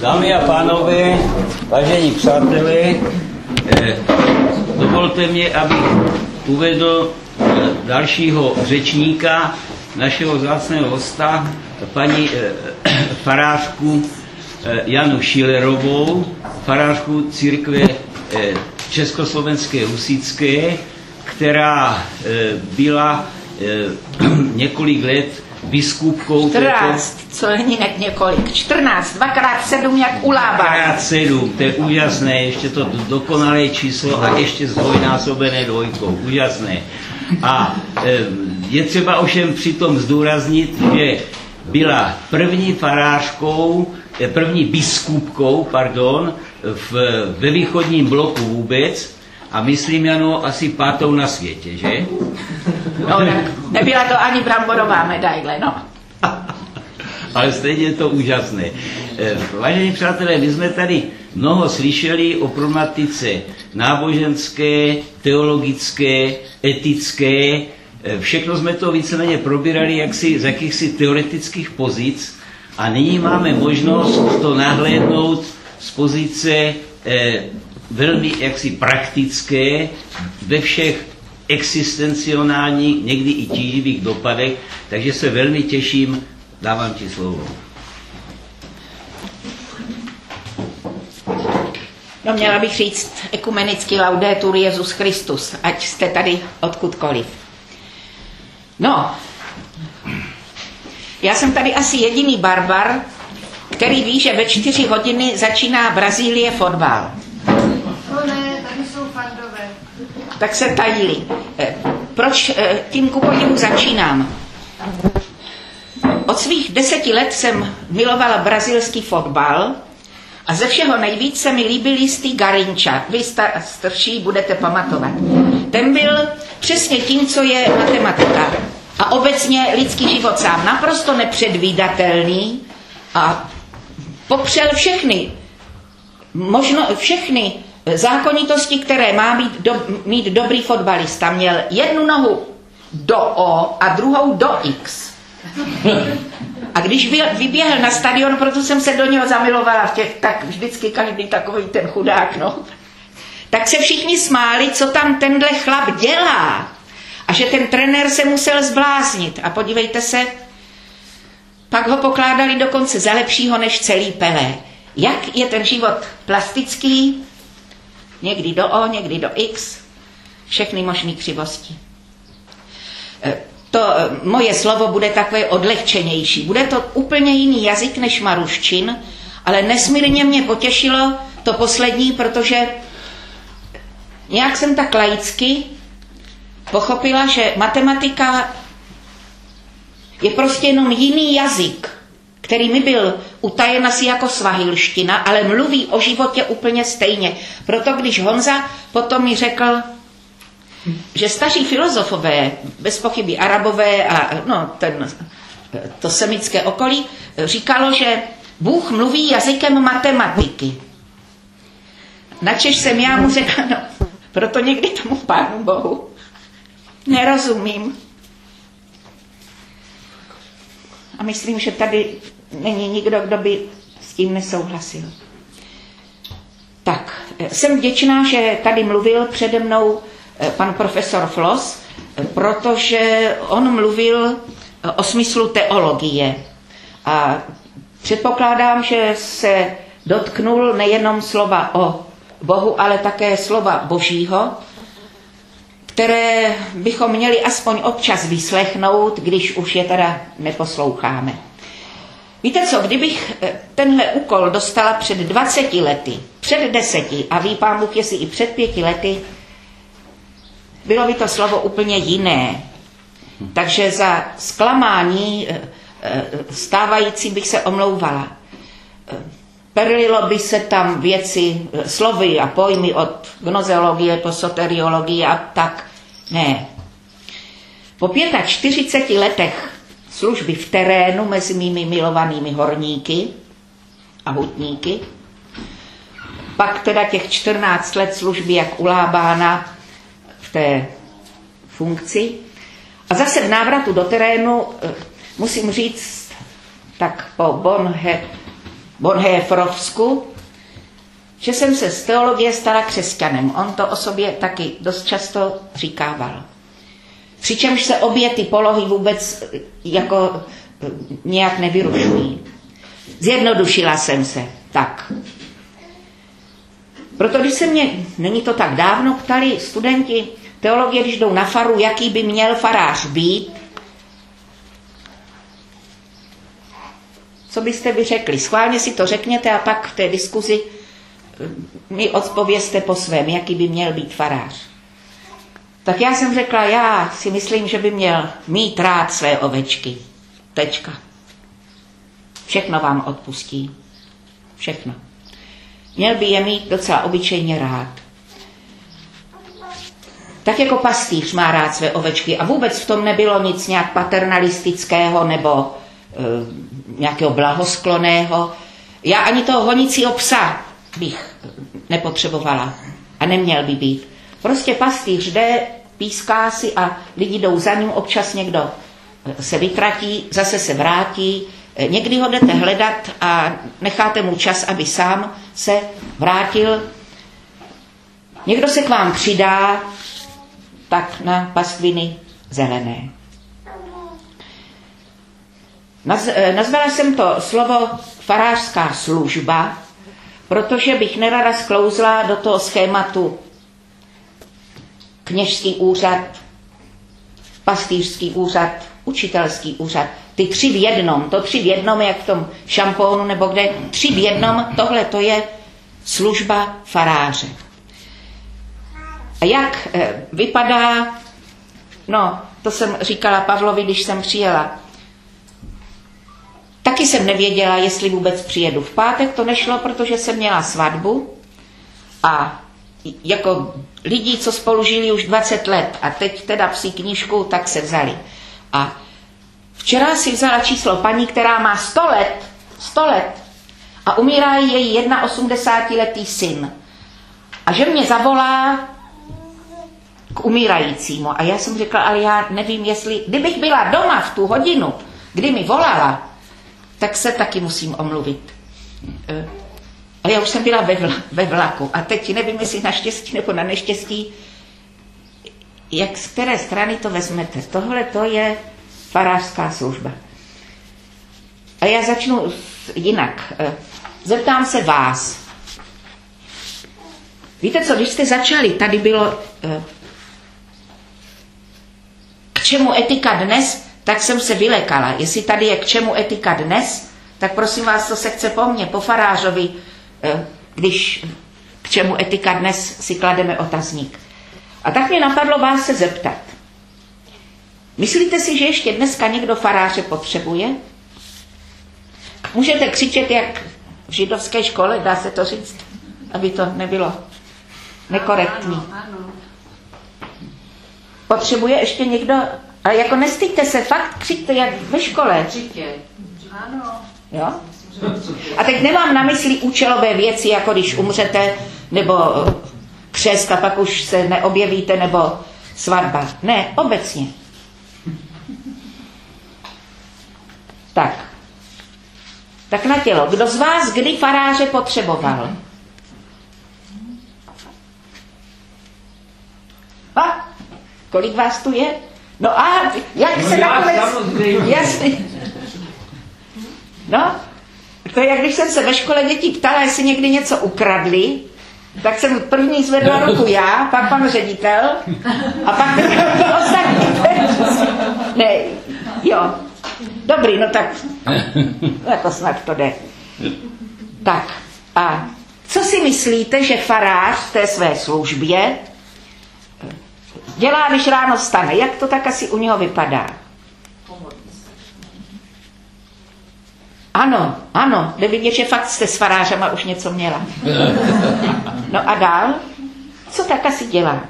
Dámy a pánové, vážení přátelé, eh, dovolte mě, abych uvedl eh, dalšího řečníka, našeho zácného hosta, paní eh, farářku Janu Šilerovou, farářku církve Československé husické, která byla několik let biskupkou. 14, této... co není nek několik, 14, dvakrát sedm jak ulábá. Dvakrát sedm, to je úžasné, ještě to dokonalé číslo a ještě zdvojnásobené dvojkou, úžasné. A je třeba ovšem přitom zdůraznit, že byla první farářkou, eh, první biskupkou, pardon, v, ve východním bloku vůbec, a myslím, Jano, asi pátou na světě, že? No, tak nebyla to ani bramborová medaile, no. Ale stejně je to úžasné. Eh, vážení přátelé, my jsme tady mnoho slyšeli o problematice náboženské, teologické, etické. Eh, všechno jsme to víceméně probírali jaksi z jakýchsi teoretických pozic a nyní máme možnost to nahlédnout z pozice eh, velmi jaksi praktické ve všech existencionálních, někdy i tíživých dopadech, takže se velmi těším, dávám ti slovo. No měla bych říct ekumenický laudetur Jezus Christus, ať jste tady odkudkoliv. No, já jsem tady asi jediný barbar, který ví, že ve čtyři hodiny začíná Brazílie fotbal. No. Tak se tajili. Eh, proč eh, tím ku podivu začínám? Od svých deseti let jsem milovala brazilský fotbal a ze všeho nejvíc se mi líbil jistý Garinča. Vy star, starší budete pamatovat. Ten byl přesně tím, co je matematika. A obecně lidský život sám naprosto nepředvídatelný a popřel všechny, možno všechny zákonitosti, které má být do, mít dobrý fotbalista. Měl jednu nohu do O a druhou do X. A když vyběhl na stadion, proto jsem se do něho zamilovala těch, tak vždycky každý takový ten chudák, no. Tak se všichni smáli, co tam tenhle chlap dělá. A že ten trenér se musel zbláznit. A podívejte se, pak ho pokládali dokonce za lepšího než celý Pelé. Jak je ten život plastický, někdy do O, někdy do X, všechny možné křivosti. E, to e, moje slovo bude takové odlehčenější. Bude to úplně jiný jazyk než maruščin, ale nesmírně mě potěšilo to poslední, protože nějak jsem tak laicky pochopila, že matematika je prostě jenom jiný jazyk, který mi byl utajen asi jako svahilština, ale mluví o životě úplně stejně. Proto když Honza potom mi řekl, že staří filozofové, bez pochyby arabové a no, ten, to semické okolí, říkalo, že Bůh mluví jazykem matematiky. Načež jsem já mu řekla, no, proto někdy tomu pánu Bohu nerozumím. A myslím, že tady není nikdo, kdo by s tím nesouhlasil. Tak, jsem vděčná, že tady mluvil přede mnou eh, pan profesor Flos, protože on mluvil eh, o smyslu teologie. A předpokládám, že se dotknul nejenom slova o Bohu, ale také slova Božího, které bychom měli aspoň občas vyslechnout, když už je teda neposloucháme. Víte co, kdybych eh, tenhle úkol dostala před 20 lety, před deseti a ví pán Bůh, jestli i před pěti lety, bylo by to slovo úplně jiné. Takže za zklamání eh, eh, stávající bych se omlouvala. Perlilo by se tam věci, slovy a pojmy od gnozeologie po soteriologii a tak. Ne. Po 45 letech služby v terénu mezi mými milovanými horníky a hutníky, pak teda těch 14 let služby jak ulábána v té funkci. A zase v návratu do terénu eh, musím říct, tak po Bonhe Bonhoefferovsku, že jsem se z teologie stala křesťanem. On to o sobě taky dost často říkával. Přičemž se obě ty polohy vůbec jako nějak nevyrušují. Zjednodušila jsem se. Tak. Proto když se mě, není to tak dávno, ptali studenti teologie, když jdou na faru, jaký by měl farář být, co byste vy řekli? Schválně si to řekněte a pak v té diskuzi mi odpověste po svém, jaký by měl být farář. Tak já jsem řekla, já si myslím, že by měl mít rád své ovečky. Tečka. Všechno vám odpustí. Všechno. Měl by je mít docela obyčejně rád. Tak jako pastýř má rád své ovečky a vůbec v tom nebylo nic nějak paternalistického nebo e, nějakého blahoskloného. Já ani toho honicího psa bych nepotřebovala a neměl by být. Prostě pastýř jde, píská si a lidi jdou za ním, občas někdo se vytratí, zase se vrátí, někdy ho jdete hledat a necháte mu čas, aby sám se vrátil. Někdo se k vám přidá, tak na pastviny zelené. Nazvala jsem to slovo farářská služba, protože bych nerada sklouzla do toho schématu kněžský úřad, pastýřský úřad, učitelský úřad. Ty tři v jednom, to tři v jednom, jak v tom šampónu nebo kde, tři v jednom, tohle to je služba faráře. A jak eh, vypadá, no, to jsem říkala Pavlovi, když jsem přijela. Taky jsem nevěděla, jestli vůbec přijedu. V pátek to nešlo, protože jsem měla svatbu a jako lidi, co spolu žili už 20 let a teď teda psí knížku, tak se vzali. A včera si vzala číslo paní, která má 100 let, 100 let a umírá její 81-letý syn. A že mě zavolá k umírajícímu. A já jsem řekla, ale já nevím, jestli, kdybych byla doma v tu hodinu, kdy mi volala, tak se taky musím omluvit. A já už jsem byla ve, vla, ve vlaku a teď nevím, jestli naštěstí nebo na neštěstí, jak z které strany to vezmete. Tohle to je farářská služba. A já začnu jinak. E, zeptám se vás. Víte co, když jste začali, tady bylo e, k čemu etika dnes, tak jsem se vylekala. Jestli tady je k čemu etika dnes, tak prosím vás, to se chce po mně, po farářovi, eh, když k čemu etika dnes si klademe otazník. A tak mě napadlo vás se zeptat. Myslíte si, že ještě dneska někdo faráře potřebuje? Můžete křičet jak v židovské škole, dá se to říct, aby to nebylo nekorektní. Potřebuje ještě někdo a jako nestyďte se, fakt křiďte jak ve škole. Určitě. Ano. Jo? A teď nemám na mysli účelové věci, jako když umřete, nebo křest a pak už se neobjevíte, nebo svatba. Ne, obecně. Tak. Tak na tělo. Kdo z vás kdy faráře potřeboval? A? Kolik vás tu je? No a jak No se nakonec... Jasný. No, to je jak když jsem se ve škole dětí ptala, jestli někdy něco ukradli, tak jsem první zvedla ruku já, pak pan ředitel a pak ostatní. Ne, jo. Dobrý, no tak, jako snad to jde. Tak, a co si myslíte, že farář v té své službě dělá, když ráno stane? Jak to tak asi u něho vypadá? Ano, ano, jde vidět, že fakt jste s farářema už něco měla. No a dál? Co tak asi dělá?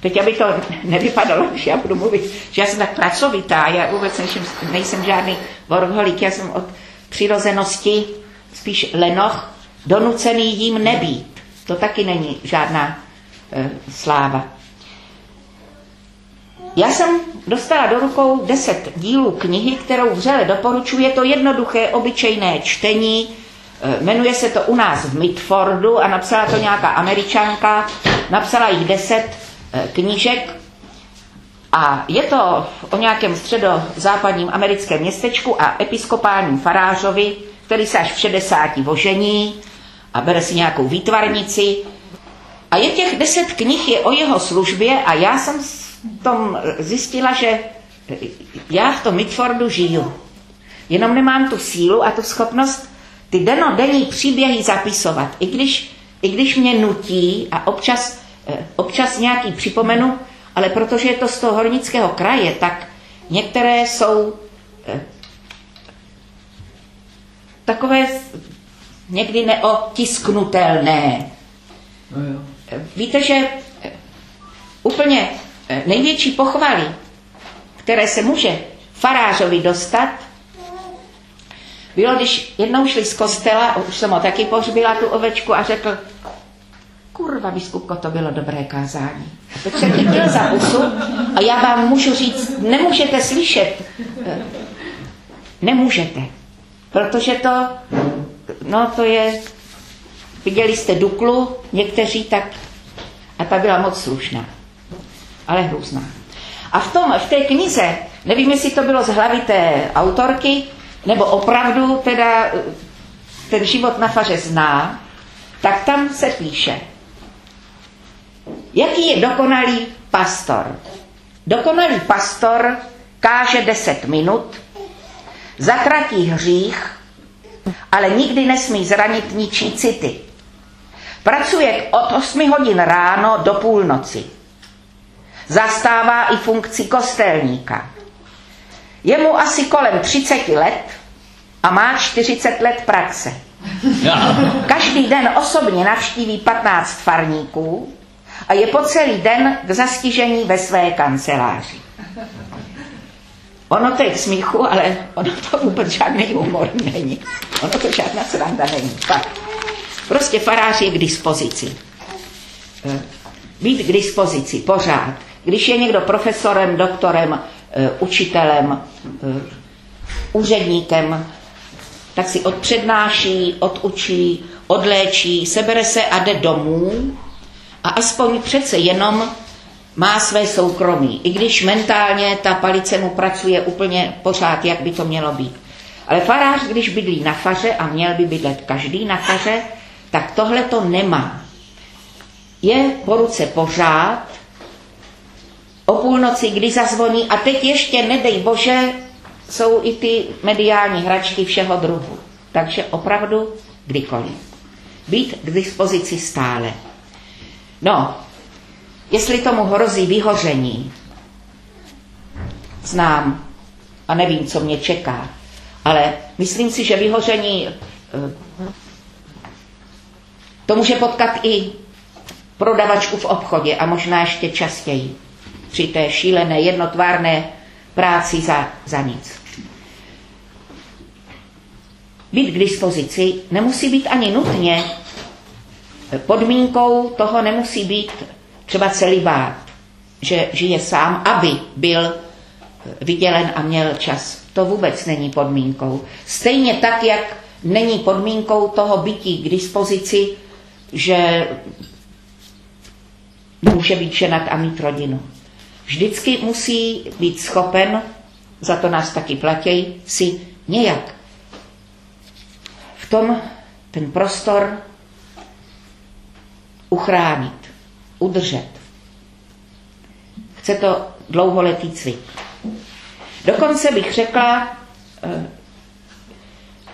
Teď, aby to nevypadalo, že já budu mluvit, že já jsem tak pracovitá, já vůbec nejsem, nejsem žádný workholik, já jsem od přirozenosti spíš lenoch, donucený jím nebýt. To taky není žádná e, sláva. Já jsem dostala do rukou deset dílů knihy, kterou vřele doporučuji. Je to jednoduché, obyčejné čtení. E, jmenuje se to u nás v Mitfordu a napsala to nějaká američanka. Napsala jich deset e, knížek a je to o nějakém středozápadním americkém městečku a episkopálním farářovi, který se až v 60 vožení a bere si nějakou výtvarnici. A je těch deset knih je o jeho službě a já jsem tom zjistila, že já v tom Mitfordu žiju. Jenom nemám tu sílu a tu schopnost ty denodenní příběhy zapisovat. I když, i když mě nutí a občas, eh, občas nějaký připomenu, ale protože je to z toho hornického kraje, tak některé jsou eh, takové někdy neotisknutelné. No Víte, že eh, úplně největší pochvaly, které se může farářovi dostat, bylo, když jednou šli z kostela, už jsem ho taky pohřbila tu ovečku a řekl, kurva, biskupko, to bylo dobré kázání. A se chytil za pusu a já vám můžu říct, nemůžete slyšet. Nemůžete. Protože to, no to je, viděli jste Duklu, někteří tak, a ta byla moc slušná, ale hrůzná. A v, tom, v té knize, nevím, jestli to bylo z hlavy té autorky, nebo opravdu teda ten život na faře zná, tak tam se píše, Jaký je dokonalý pastor? Dokonalý pastor káže 10 minut, zatratí hřích, ale nikdy nesmí zranit ničí city. Pracuje od 8 hodin ráno do půlnoci. Zastává i funkci kostelníka. Je mu asi kolem 30 let a má 40 let praxe. Každý den osobně navštíví 15 farníků, a je po celý den k zastižení ve své kanceláři. Ono to je k smíchu, ale ono to vůbec žádný humor není. Ono to žádná sranda není. Fakt. Prostě farář je k dispozici. Eh, být k dispozici pořád. Když je někdo profesorem, doktorem, eh, učitelem, eh, úředníkem, tak si odpřednáší, odučí, odléčí, sebere se a jde domů a aspoň přece jenom má své soukromí, i když mentálně ta palice mu pracuje úplně pořád, jak by to mělo být. Ale farář, když bydlí na faře a měl by bydlet každý na faře, tak tohle to nemá. Je po ruce pořád, o půlnoci, kdy zazvoní a teď ještě, nedej bože, jsou i ty mediální hračky všeho druhu. Takže opravdu kdykoliv. Být k dispozici stále. No, jestli tomu hrozí vyhoření, znám a nevím, co mě čeká, ale myslím si, že vyhoření eh, to může potkat i prodavačku v obchodě a možná ještě častěji při té šílené jednotvárné práci za, za nic. Být k dispozici nemusí být ani nutně podmínkou toho nemusí být třeba celibát, že žije sám, aby byl vydělen a měl čas. To vůbec není podmínkou. Stejně tak, jak není podmínkou toho bytí k dispozici, že může být ženat a mít rodinu. Vždycky musí být schopen, za to nás taky platí, si nějak v tom ten prostor uchránit, udržet. Chce to dlouholetý cvik. Dokonce bych řekla, eh,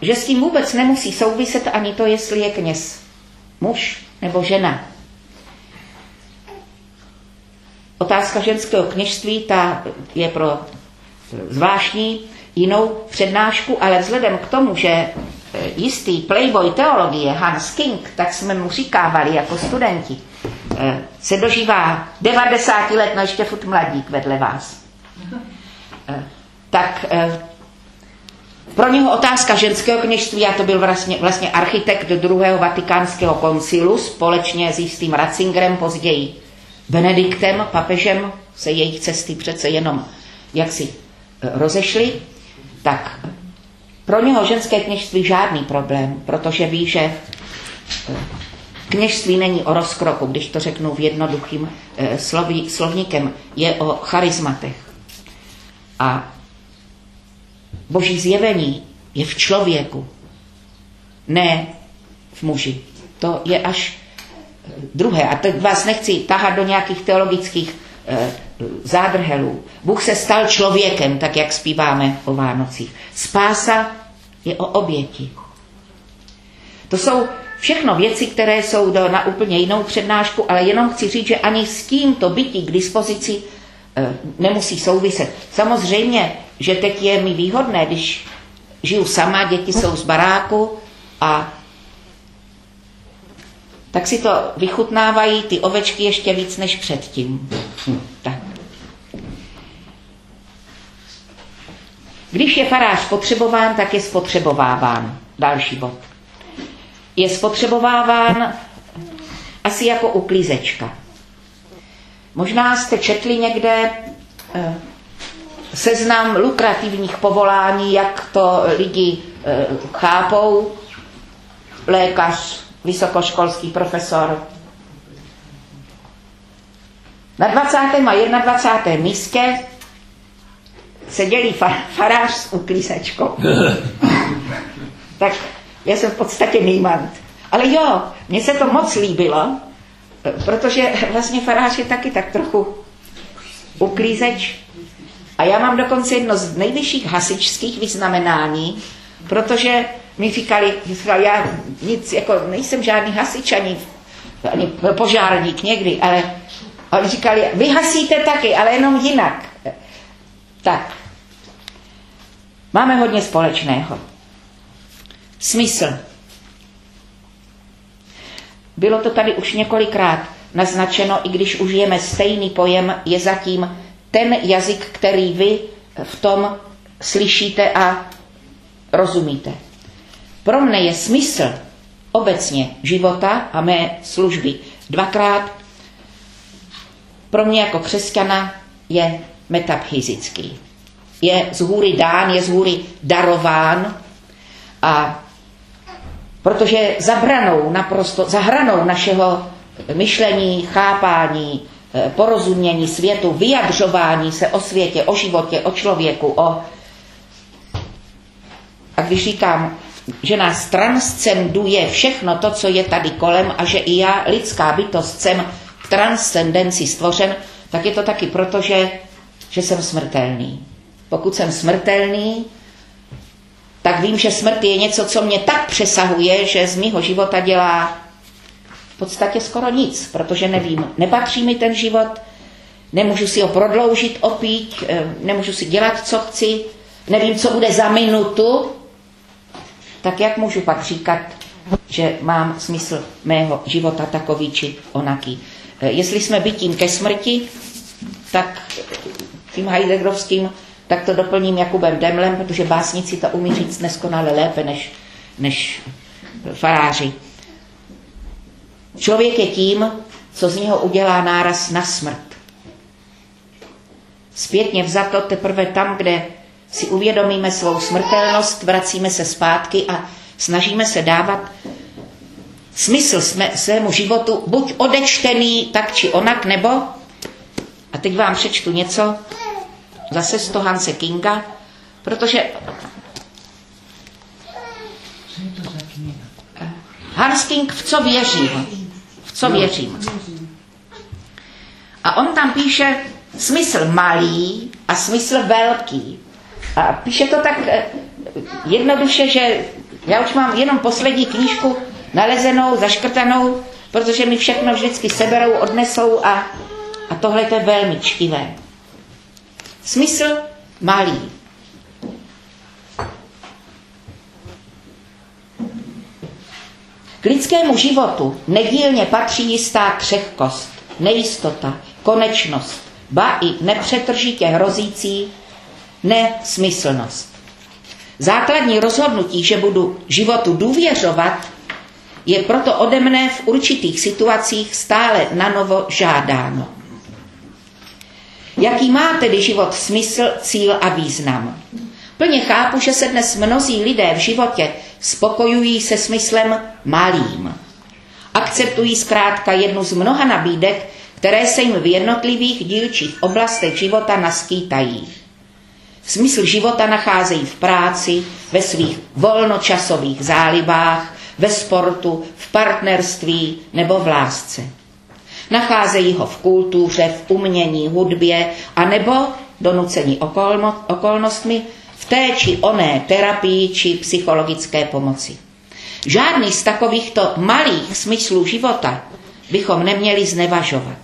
že s tím vůbec nemusí souviset ani to, jestli je kněz muž nebo žena. Otázka ženského kněžství ta je pro zvláštní jinou přednášku, ale vzhledem k tomu, že Eh, jistý playboy teologie Hans King, tak jsme mu říkávali jako studenti, eh, se dožívá 90 let, no ještě furt mladík vedle vás. Eh, tak pro něho otázka ženského kněžství, a to byl vlastně, vlastně architekt druhého vatikánského koncilu společně s jistým Ratzingerem, později Benediktem, papežem se jejich cesty přece jenom jaksi eh, rozešly, tak pro něho ženské kněžství žádný problém, protože ví, že eh, kněžství není o rozkroku, když to řeknu v jednoduchým eh, sloví, slovníkem, je o charizmatech. A boží zjevení je v člověku, ne v muži. To je až druhé. A teď vás nechci tahat do nějakých teologických e, zádrhelů. Bůh se stal člověkem, tak jak zpíváme o Vánocích. Spása je o oběti. To jsou všechno věci, které jsou do, na úplně jinou přednášku, ale jenom chci říct, že ani s tímto bytí k dispozici e, nemusí souviset. Samozřejmě, že teď je mi výhodné, když žiju sama, děti jsou z baráku a tak si to vychutnávají ty ovečky ještě víc než předtím. Hm, tak. Když je farář spotřebován, tak je spotřebováván. Další bod. Je spotřebováván asi jako uklízečka. Možná jste četli někde eh, seznam lukrativních povolání, jak to lidi eh, chápou. Lékař, vysokoškolský profesor. Na 20. a 21. místě sedělí farář s uklízečkou. tak já jsem v podstatě nejmant. Ale jo, mně se to moc líbilo, protože vlastně farář je taky tak trochu uklízeč. A já mám dokonce jedno z nejvyšších hasičských vyznamenání, protože mi říkali, říkali, já nic, jako nejsem žádný hasič ani, ani požárník někdy, ale oni říkali, vy hasíte taky, ale jenom jinak. Tak, máme hodně společného. Smysl. Bylo to tady už několikrát naznačeno, i když užijeme stejný pojem, je zatím ten jazyk, který vy v tom slyšíte a rozumíte. Pro mne je smysl obecně života a mé služby dvakrát pro mě jako křesťana je metaphyzický. Je z hůry dán, je z hůry darován a protože zabranou naprosto, za hranou našeho myšlení, chápání, eh, porozumění světu, vyjadřování se o světě, o životě, o člověku, o... A když říkám že nás transcenduje všechno to, co je tady kolem a že i já, lidská bytost, jsem v transcendenci stvořen, tak je to taky proto, že, že jsem smrtelný. Pokud jsem smrtelný, tak vím, že smrt je něco, co mě tak přesahuje, že z mýho života dělá v podstatě skoro nic, protože nevím, nepatří mi ten život, nemůžu si ho prodloužit, opít, eh, nemůžu si dělat, co chci, nevím, co bude za minutu, tak jak můžu pak říkat, že mám smysl mého života takový či onaký. E, jestli jsme bytím ke smrti, tak tím Heideggerovským, tak to doplním Jakubem Demlem, protože básnici to umí říct neskonale lépe než, než faráři. Člověk je tím, co z něho udělá náraz na smrt. Zpětně vzato teprve tam, kde si uvědomíme svou smrtelnost, vracíme se zpátky a snažíme se dávat smysl svému životu, buď odečtený tak či onak, nebo, a teď vám přečtu něco zase z Hanse Kinga, protože Hans King, v co věřím? V co věřím? A on tam píše smysl malý a smysl velký. A píše to tak eh, jednoduše, že já už mám jenom poslední knížku nalezenou, zaškrtanou, protože mi všechno vždycky seberou, odnesou a, a tohle je velmi čtivé. Smysl malý. K lidskému životu nedílně patří jistá křehkost, nejistota, konečnost, ba i nepřetržitě hrozící nesmyslnost. Základní rozhodnutí, že budu životu důvěřovat, je proto ode mne v určitých situacích stále na novo žádáno. Jaký má tedy život smysl, cíl a význam? Plně chápu, že se dnes mnozí lidé v životě spokojují se smyslem malým. Akceptují zkrátka jednu z mnoha nabídek, které se jim v jednotlivých dílčích oblastech života naskýtají. Smysl života nacházejí v práci, ve svých volnočasových zálibách, ve sportu, v partnerství nebo v lásce. Nacházejí ho v kultuře, v umění, hudbě a nebo donucení okolnostmi v té či oné terapii či psychologické pomoci. Žádný z takovýchto malých smyslů života bychom neměli znevažovat.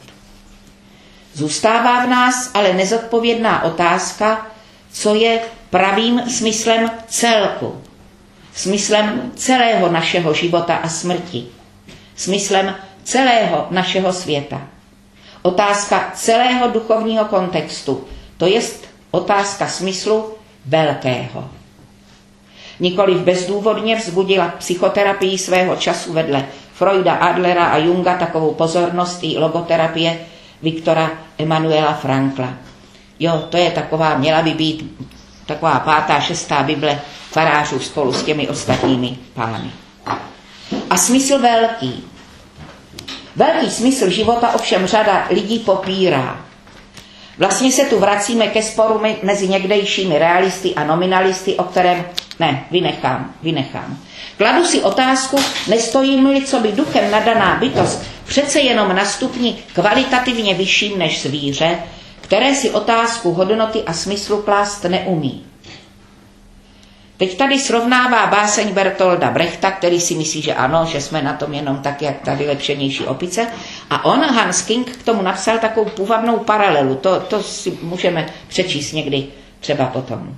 Zůstává v nás ale nezodpovědná otázka, co je pravým smyslem celku, smyslem celého našeho života a smrti, smyslem celého našeho světa. Otázka celého duchovního kontextu, to je otázka smyslu velkého. Nikoliv bezdůvodně vzbudila psychoterapii svého času vedle Freuda, Adlera a Junga takovou pozornost i logoterapie Viktora Emanuela Frankla. Jo, to je taková, měla by být taková pátá, šestá Bible farářů spolu s těmi ostatními pány. A smysl velký. Velký smysl života ovšem řada lidí popírá. Vlastně se tu vracíme ke sporu mezi někdejšími realisty a nominalisty, o kterém ne, vynechám, vynechám. Kladu si otázku, nestojím-li co by duchem nadaná bytost přece jenom na stupni kvalitativně vyšším než zvíře, které si otázku hodnoty a smyslu klást neumí. Teď tady srovnává báseň Bertolda Brechta, který si myslí, že ano, že jsme na tom jenom tak, jak ta vylepšenější opice. A on, Hans King, k tomu napsal takovou půvabnou paralelu. To, to si můžeme přečíst někdy třeba potom.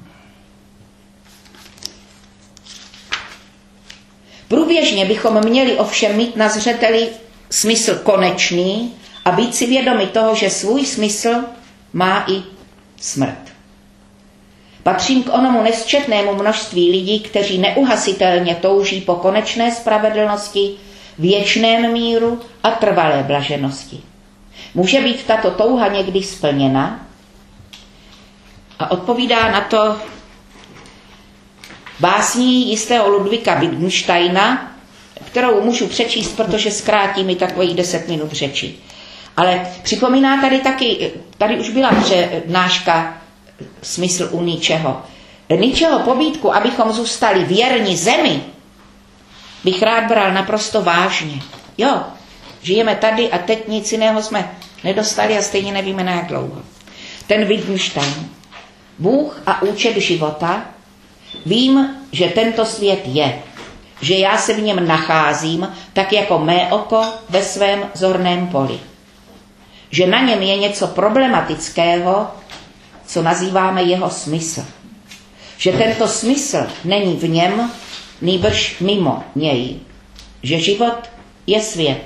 Průběžně bychom měli ovšem mít na zřeteli smysl konečný a být si vědomi toho, že svůj smysl má i smrt. Patřím k onomu nesčetnému množství lidí, kteří neuhasitelně touží po konečné spravedlnosti, věčném míru a trvalé blaženosti. Může být tato touha někdy splněna? A odpovídá na to básní jistého Ludvika Wittgensteina, kterou můžu přečíst, protože zkrátí mi takových deset minut řeči. Ale připomíná tady taky, tady už byla přednáška smysl u ničeho. Ničeho pobídku, abychom zůstali věrni zemi, bych rád bral naprosto vážně. Jo, žijeme tady a teď nic jiného jsme nedostali a stejně nevíme na jak dlouho. Ten Wittgenstein. Bůh a účet života. Vím, že tento svět je, že já se v něm nacházím, tak jako mé oko ve svém zorném poli že na něm je něco problematického, co nazýváme jeho smysl. Že tento smysl není v něm, nýbrž mimo něj. Že život je svět.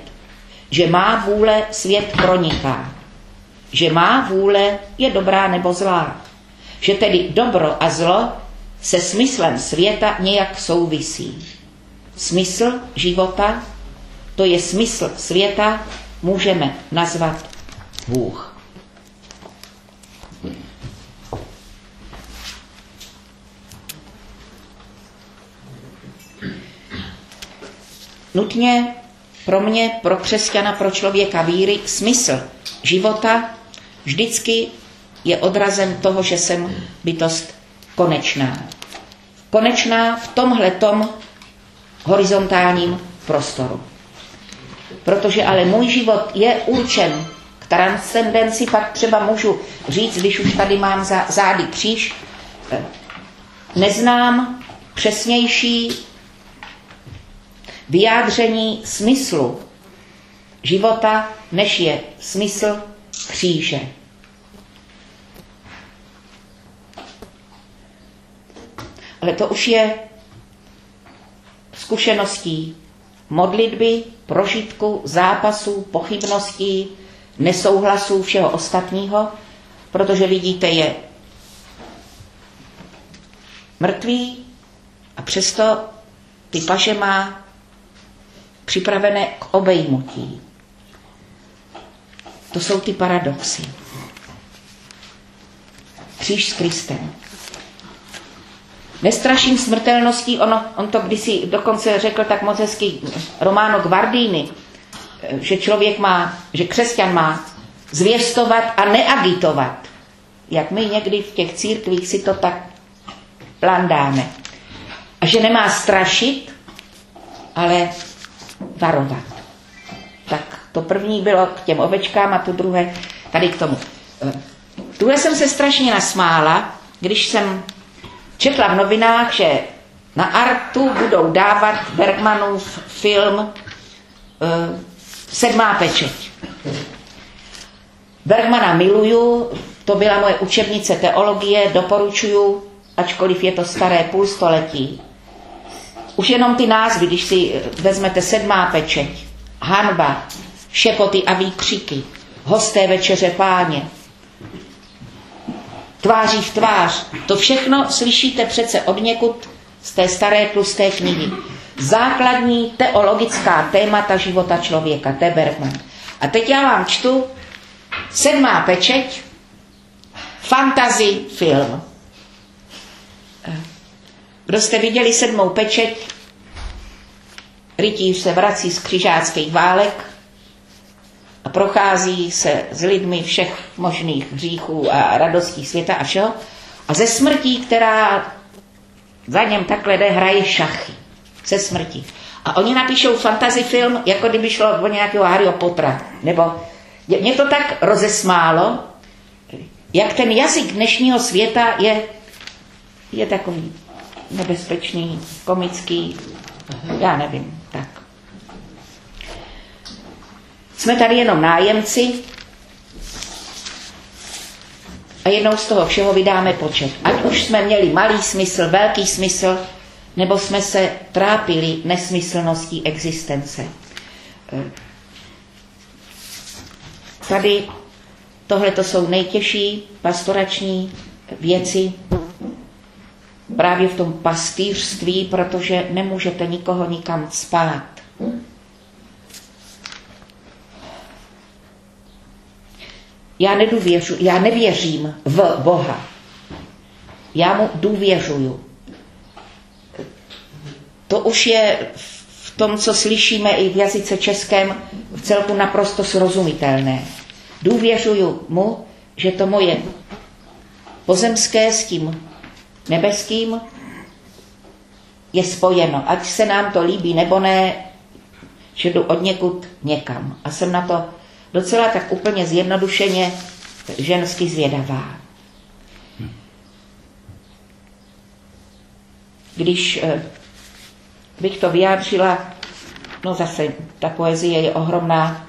Že má vůle svět proniká. Že má vůle je dobrá nebo zlá. Že tedy dobro a zlo se smyslem světa nějak souvisí. Smysl života, to je smysl světa, můžeme nazvat Bůh. Nutně pro mě, pro křesťana, pro člověka víry, smysl života vždycky je odrazem toho, že jsem bytost konečná. Konečná v tomhletom horizontálním prostoru. Protože ale můj život je určen transcendenci pak třeba můžu říct, když už tady mám za, zády kříž, eh, neznám přesnější vyjádření smyslu života, než je smysl kříže. Ale to už je zkušeností modlitby, prožitku, zápasů, pochybností, nesouhlasů všeho ostatního, protože vidíte, je mrtvý a přesto ty paže má připravené k obejmutí. To jsou ty paradoxy. kříž s Kristem. Nestraším smrtelností, ono, on to kdysi dokonce řekl tak moc hezky Romano Guardini, že člověk má, že křesťan má zvěstovat a neagitovat. Jak my někdy v těch církvích si to tak plandáme. A že nemá strašit, ale varovat. Tak to první bylo k těm ovečkám a to druhé tady k tomu. Tuhle jsem se strašně nasmála, když jsem četla v novinách, že na Artu budou dávat Bergmanův film uh, Sedmá pečeť. Bergmana miluju, to byla moje učebnice teologie, doporučuju, ačkoliv je to staré půl století. Už jenom ty názvy, když si vezmete sedmá pečeť, hanba, šepoty a výkřiky, hosté večeře páně, tváří v tvář. To všechno slyšíte přece od někud z té staré tlusté knihy. Základní teologická témata života člověka, to je Bergman. A teď já vám čtu sedmá pečeť, fantasy film. Kdo jste viděli sedmou pečeť, rytíř se vrací z křižáckých válek, a prochází se s lidmi všech možných hříchů a radostí světa a všeho. A ze smrtí, která za něm takhle jde, hraje šachy. Se smrtí. A oni napíšou fantasy film, jako kdyby šlo o nějakého Harryho Pottera. Nebo mě to tak rozesmálo, jak ten jazyk dnešního světa je, je takový nebezpečný, komický, já nevím, tak. Jsme tady jenom nájemci a jednou z toho všeho vydáme počet. Ať už jsme měli malý smysl, velký smysl, nebo jsme se trápili nesmyslností existence. Tady tohle to jsou nejtěžší pastorační věci právě v tom pastýřství, protože nemůžete nikoho nikam spát. Já, nedůvěřu, já nevěřím v Boha. Já mu důvěřuju. To už je v tom, co slyšíme i v jazyce českém, v celku naprosto srozumitelné. Důvěřuju mu, že to moje pozemské s tím nebeským je spojeno. Ať se nám to líbí nebo ne, že jdu od někud někam. A jsem na to docela tak úplně zjednodušeně žensky zvědavá. Když eh, bych to vyjádřila, no zase ta poezie je ohromná,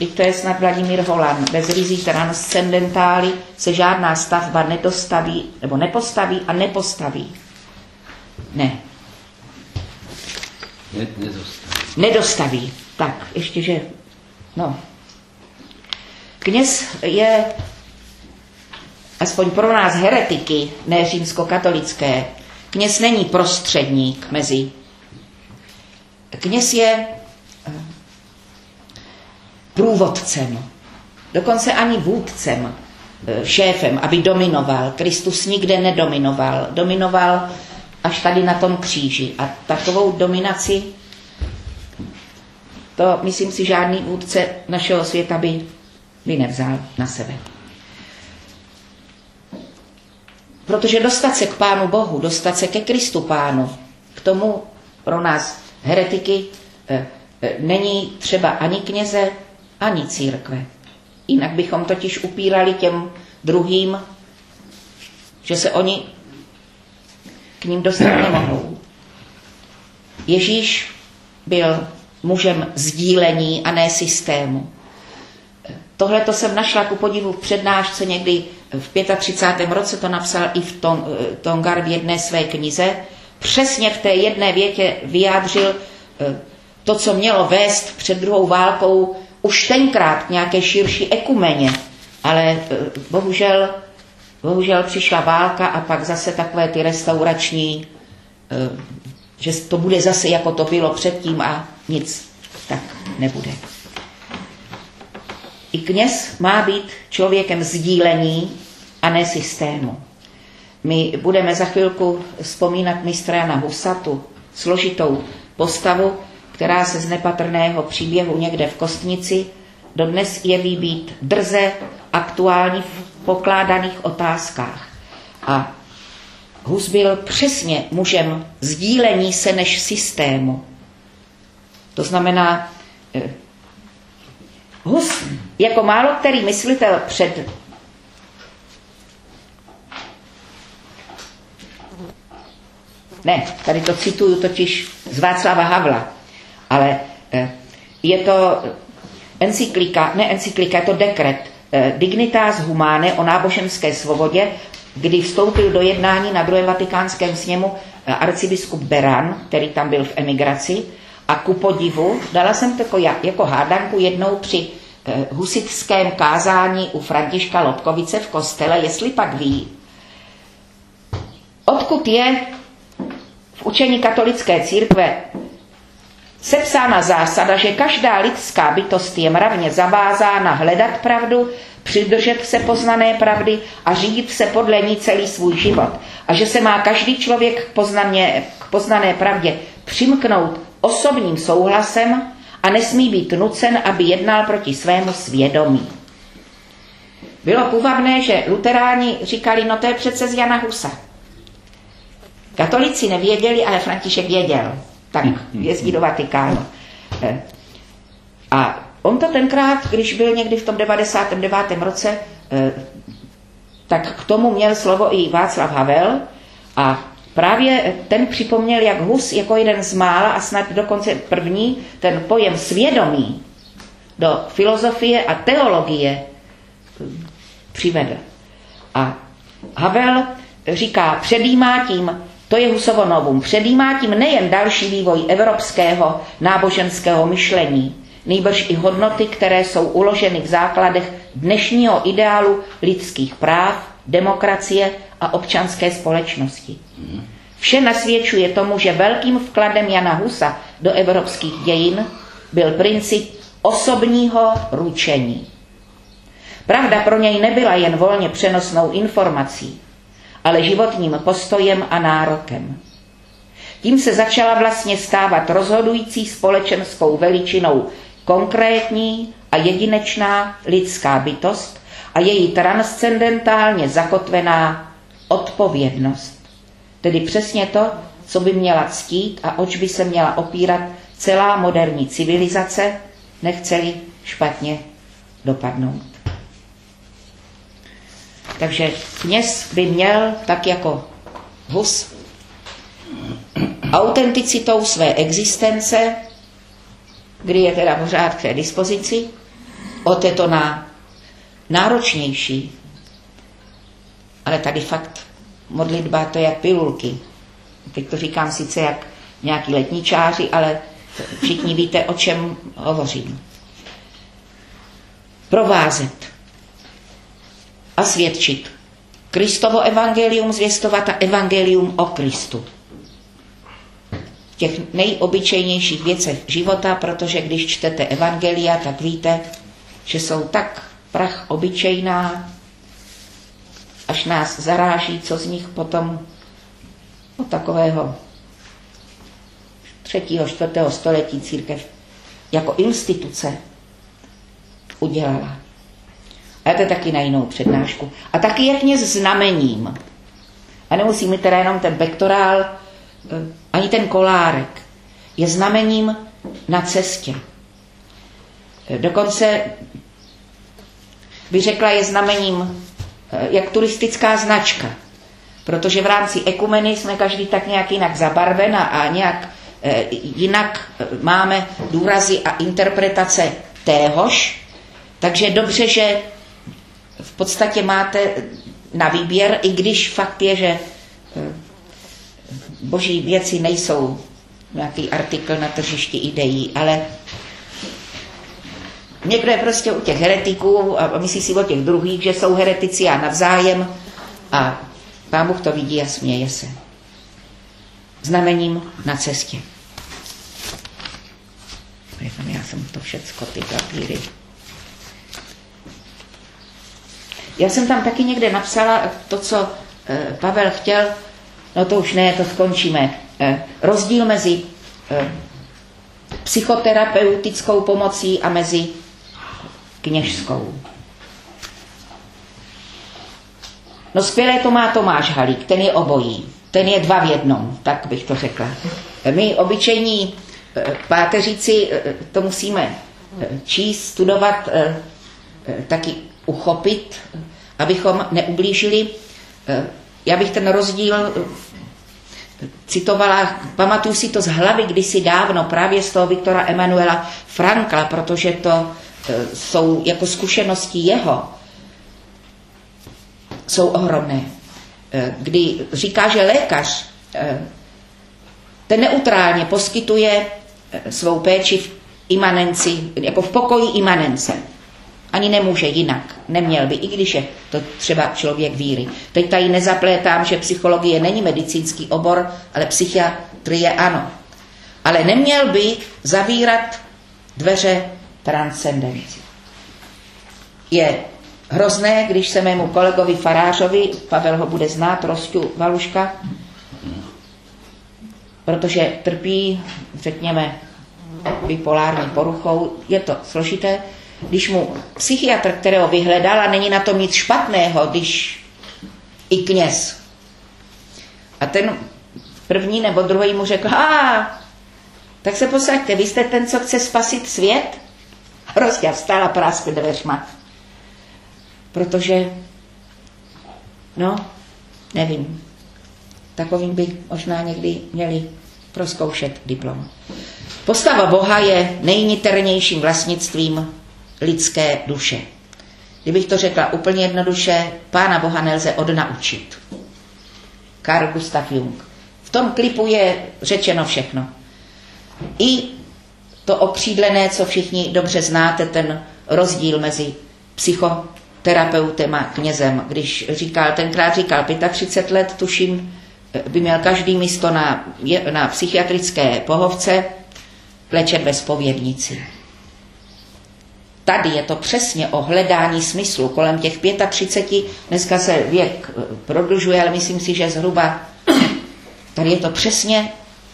i to je snad Vladimír Holan. Bez rizí transcendentály se žádná stavba nedostaví, nebo nepostaví a nepostaví. Ne. Ne, nedostaví. Nedostaví. Tak, ještě, že, no, Kněz je, aspoň pro nás heretiky, ne římskokatolické, kněz není prostředník mezi. Kněz je eh, průvodcem, dokonce ani vůdcem, eh, šéfem, aby dominoval. Kristus nikde nedominoval. Dominoval až tady na tom kříži. A takovou dominaci, to myslím si, žádný vůdce našeho světa by by nevzal na sebe. Protože dostat se k Pánu Bohu, dostat se ke Kristu Pánu, k tomu pro nás heretiky eh, eh, není třeba ani kněze, ani církve. Jinak bychom totiž upírali těm druhým, že se oni k ním dostat nemohou. Ježíš byl mužem sdílení a ne systému. Tohle to jsem našla ku podivu v přednášce někdy v 35. roce, to napsal i v eh, Tongar v jedné své knize. Přesně v té jedné větě vyjádřil eh, to, co mělo vést před druhou válkou už tenkrát k nějaké širší ekumeně. Ale eh, bohužel, bohužel přišla válka a pak zase takové ty restaurační, že to bude zase jako to bylo předtím a nic tak nebude. I kněz má být člověkem sdílení a ne systému. My budeme za chvilku vzpomínat mistra Jana Husatu, složitou postavu, která se z nepatrného příběhu někde v Kostnici dodnes jeví být drze aktuální v pokládaných otázkách. A Hus byl přesně mužem sdílení se než systému. To znamená, eh, Hus jako málo který myslitel před Ne, tady to cituju totiž z Václava Havla, ale eh, je to encyklika, ne encyklika, je to dekret eh, Dignitas Humane o náboženské svobodě, kdy vstoupil do jednání na druhém vatikánském sněmu eh, arcibiskup Beran, který tam byl v emigraci, a ku podivu, dala jsem to jako, jako hádanku jednou při husitském kázání u Františka Lobkovice v kostele, jestli pak ví, odkud je v učení katolické církve sepsána zásada, že každá lidská bytost je mravně zavázána hledat pravdu, přidržet se poznané pravdy a řídit se podle ní celý svůj život. A že se má každý člověk k, poznaně, k poznané pravdě přimknout osobním souhlasem a nesmí být nucen, aby jednal proti svému svědomí. Bylo půvabné, že luteráni říkali, no to je přece z Jana Husa. Katolici nevěděli, ale František věděl. Tak jezdí do Vatikánu. Eh, a on to tenkrát, když byl někdy v tom 99. roce, eh, tak k tomu měl slovo i Václav Havel a právě ten připomněl, jak Hus jako jeden z mála a snad dokonce první ten pojem svědomí do filozofie a teologie přivedl. A Havel říká, předjímá tím to je Husovo novum. Předjímá tím nejen další vývoj evropského náboženského myšlení, nejbrž i hodnoty, které jsou uloženy v základech dnešního ideálu lidských práv, demokracie a občanské společnosti. Vše nasvědčuje tomu, že velkým vkladem Jana Husa do evropských dějin byl princip osobního ručení. Pravda pro něj nebyla jen volně přenosnou informací, ale životním postojem a nárokem. Tím se začala vlastně stávat rozhodující společenskou veličinou konkrétní a jedinečná lidská bytost a její transcendentálně zakotvená odpovědnost. Tedy přesně to, co by měla ctít a oč by se měla opírat celá moderní civilizace, nechceli špatně dopadnout. Takže kněz by měl, tak jako Hus, autenticitou své existence, kdy je teda pořád k té dispozici, o této na náročnější. Ale tady fakt modlitba to je jak pilulky. Teď to říkám sice jak nějaký letničáři, ale všichni víte, o čem hovořím. Provázet a svědčit. Kristovo evangelium zvěstovat a evangelium o Kristu. V těch nejobyčejnějších věcech života, protože když čtete evangelia, tak víte, že jsou tak prach obyčejná, až nás zaráží, co z nich potom od takového třetího, čtvrtého století církev jako instituce udělala. Ale to je taky na jinou přednášku. A taky je kněz znamením. A nemusí mi teda jenom ten pektorál, eh, ani ten kolárek. Je znamením na cestě. Eh, dokonce by řekla, je znamením eh, jak turistická značka. Protože v rámci ekumeny jsme každý tak nějak jinak zabarven a nějak jinak máme důrazy a interpretace téhož. Takže dobře, že v podstatě máte na výběr, i když fakt je, že eh, boží věci nejsou nějaký artikl na tržišti ideí, ale někdo je prostě u těch heretiků a myslí si o těch druhých, že jsou heretici a navzájem a pán Bůh to vidí a směje se. Znamením na cestě. Já jsem to všecko, ty papíry. Já jsem tam taky někde napsala to, co eh, Pavel chtěl, no to už ne, to skončíme. Eh, rozdíl mezi eh, psychoterapeutickou pomocí a mezi kněžskou. No skvělé to má Tomáš Halík, ten je obojí. Ten je dva v jednom, tak bych to řekla. My obyčejní páteříci to musíme číst, studovat, taky uchopit, abychom neublížili. Já bych ten rozdíl citovala, pamatuju si to z hlavy kdysi dávno, právě z toho Viktora Emanuela Frankla, protože to e, jsou jako zkušenosti jeho, jsou ohromné. Kdy říká, že lékař ten neutrálně poskytuje svou péči v imanenci, jako v pokoji imanence. Ani nemůže jinak. Neměl by, i když je to třeba člověk víry. Teď tady nezaplétám, že psychologie není medicínský obor, ale psychiatrie ano. Ale neměl by zavírat dveře transcendenci. Je hrozné, když se mému kolegovi Farářovi, Pavel ho bude znát, Rostiu Valuška, protože trpí, řekněme, bipolární poruchou, je to složité, když mu psychiatr, kterého vyhledal, a není na tom nic špatného, když i kněz. A ten první nebo druhý mu řekl, a tak se posaďte, vy jste ten, co chce spasit svět? Hrozně vstala práskl dveřma. Protože, no, nevím, takovým by možná někdy měli proskoušet diplom. Postava Boha je nejniternějším vlastnictvím lidské duše. Kdybych to řekla úplně jednoduše, Pána Boha nelze odnaučit. Karl Gustav Jung. V tom klipu je řečeno všechno. I to okřídlené, co všichni dobře znáte, ten rozdíl mezi psychoterapeutem a knězem. Když říkal, tenkrát říkal 35 let, tuším, by měl každý místo na, na psychiatrické pohovce léčet ve spovědnici. Tady je to přesně o hledání smyslu. Kolem těch 35, dneska se věk eh, prodlužuje, ale myslím si, že zhruba tady je to přesně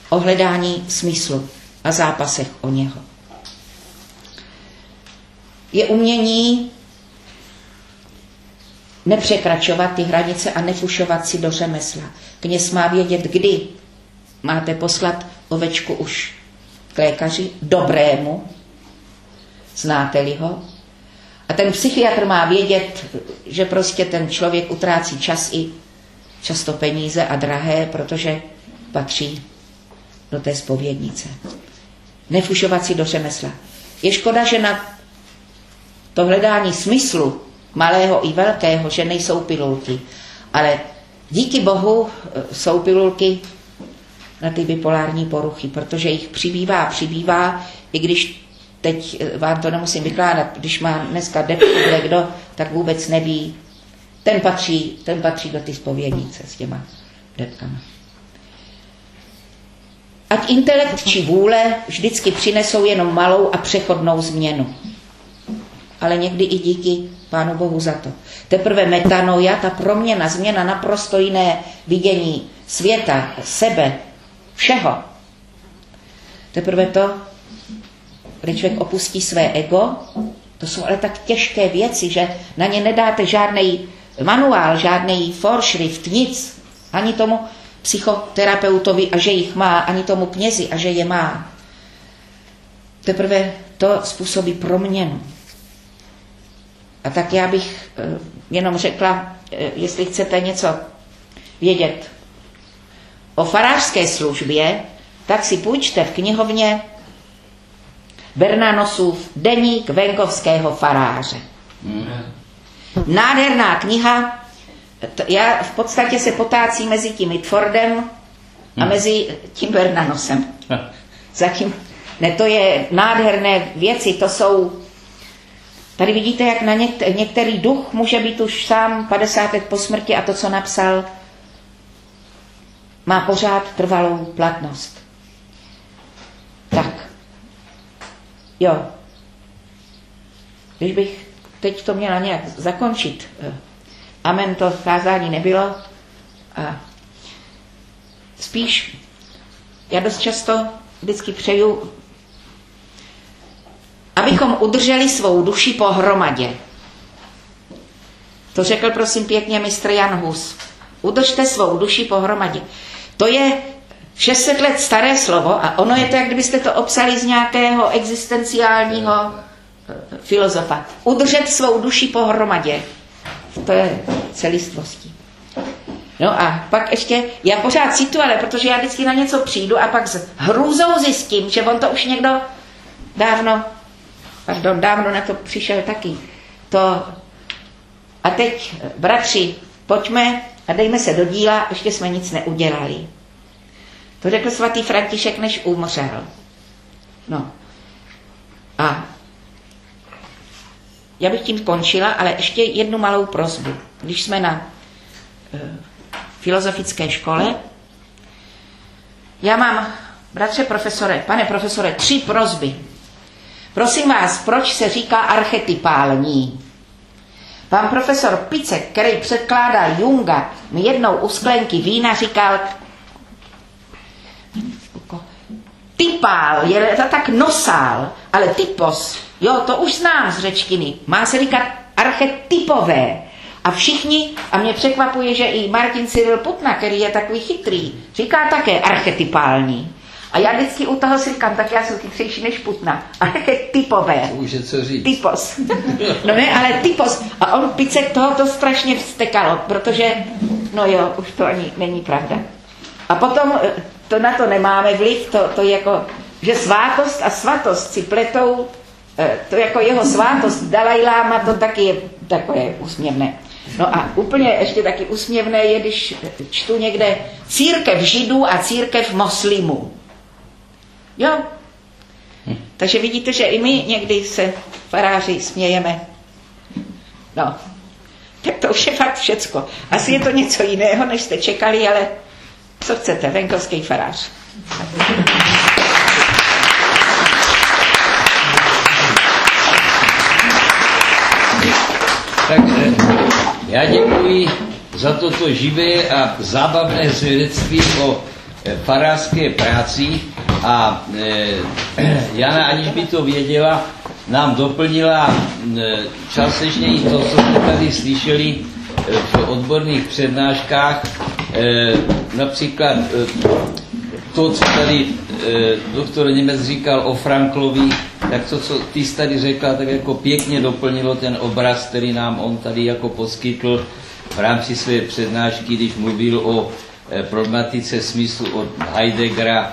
o hledání smyslu a zápasech o něho. Je umění nepřekračovat ty hranice a nefušovat si do řemesla. Kněz má vědět, kdy máte poslat ovečku už k lékaři, dobrému, znáte-li ho. A ten psychiatr má vědět, že prostě ten člověk utrácí čas i často peníze a drahé, protože patří do té spovědnice. Nefušovat si do řemesla. Je škoda, že na to hledání smyslu malého i velkého, že nejsou pilulky. Ale díky Bohu e, jsou pilulky na ty bipolární poruchy, protože jich přibývá přibývá, i když teď eh, vám to nemusím vykládat, když má dneska depku kde kdo, tak vůbec neví, ten patří, ten patří do ty spovědnice s těma depkama. Ať intelekt či vůle vždycky přinesou jenom malou a přechodnou změnu. Ale někdy i díky Pánu Bohu za to. Teprve metanoja, ta proměna, změna, naprosto jiné vidění světa, sebe, všeho. Teprve to kdy člověk opustí své ego, to jsou ale tak těžké věci, že na ně nedáte žádný manuál, žádný foršrift, nic. Ani tomu psychoterapeutovi, a že jich má, ani tomu knězi, a že je má. Teprve to způsobí proměnu. A tak já bych eh, jenom řekla, eh, jestli chcete něco vědět o farářské službě, tak si půjčte v knihovně Bernanosův deník venkovského faráře. Nádherná kniha, já v podstatě se potácí mezi tím Mitfordem a hmm. mezi tím Bernanosem. Zatím, ne, to je nádherné věci, to jsou, tady vidíte, jak na něk- některý duch může být už sám 50 let po smrti a to, co napsal, má pořád trvalou platnost. Tak, Jo. Když bych teď to měla nějak zakončit, eh, amen to kázání nebylo. A spíš já dost často vždycky přeju, abychom udrželi svou duši pohromadě. To řekl prosím pěkně mistr Jan Hus. Udržte svou duši pohromadě. To je 600 let staré slovo a ono je to, jak kdybyste to obsali z nějakého existenciálního eh, filozofa. Udržet svou duši pohromadě. To je celistvosti. No a pak ještě, já pořád citu, ale protože já vždycky na něco přijdu a pak s hrůzou zjistím, že on to už někdo dávno, pardon, dávno na to přišel taky. To, a teď, bratři, pojďme a dejme se do díla, ještě jsme nic neudělali. To řekl svatý František, než umřel. No. A já bych tím končila, ale ještě jednu malou prozbu. Když jsme na e, filozofické škole, já mám, bratře profesore, pane profesore, tři prozby. Prosím vás, proč se říká archetypální? Pan profesor Picek, který předkládal Junga, mi jednou u sklenky vína říkal, typál, je to tak nosál, ale typos, jo, to už znám z řečtiny, má se říkat archetypové. A všichni, a mě překvapuje, že i Martin Cyril Putna, který je takový chytrý, říká také archetypální. A já vždycky u toho si říkám, tak já jsem chytřejší než Putna. Archetypové. Už je co říct. Typos. No ne, ale typos. A on Picek toho to strašně vstekalo, protože, no jo, už to ani není pravda. A potom eh, to na to nemáme vliv, to, to jako, že svátost a svatost si pletou, eh, to jako jeho svátost Dalajláma, to taky je takové úsměvné. No a úplně ještě taky úsměvné je, když čtu někde církev židů a církev moslimů. Jo. Takže vidíte, že i my někdy se faráři smějeme. No, tak to už je fakt všecko. Asi je to něco jiného, než jste čekali, ale co chcete, venkovský farář. Tak já děkuji za toto živé a zábavné svědectví o eh, farářské práci a e, Jana, aniž by to věděla, nám doplnila e, částečně i to, co jsme tady slyšeli v odborných přednáškách, e, například e, to, co tady e, doktor Němec říkal o Franklovi, tak to, co ty jsi tady řekla, tak jako pěkně doplnilo ten obraz, který nám on tady jako poskytl v rámci své přednášky, když mluvil o problematice smyslu od Heideggera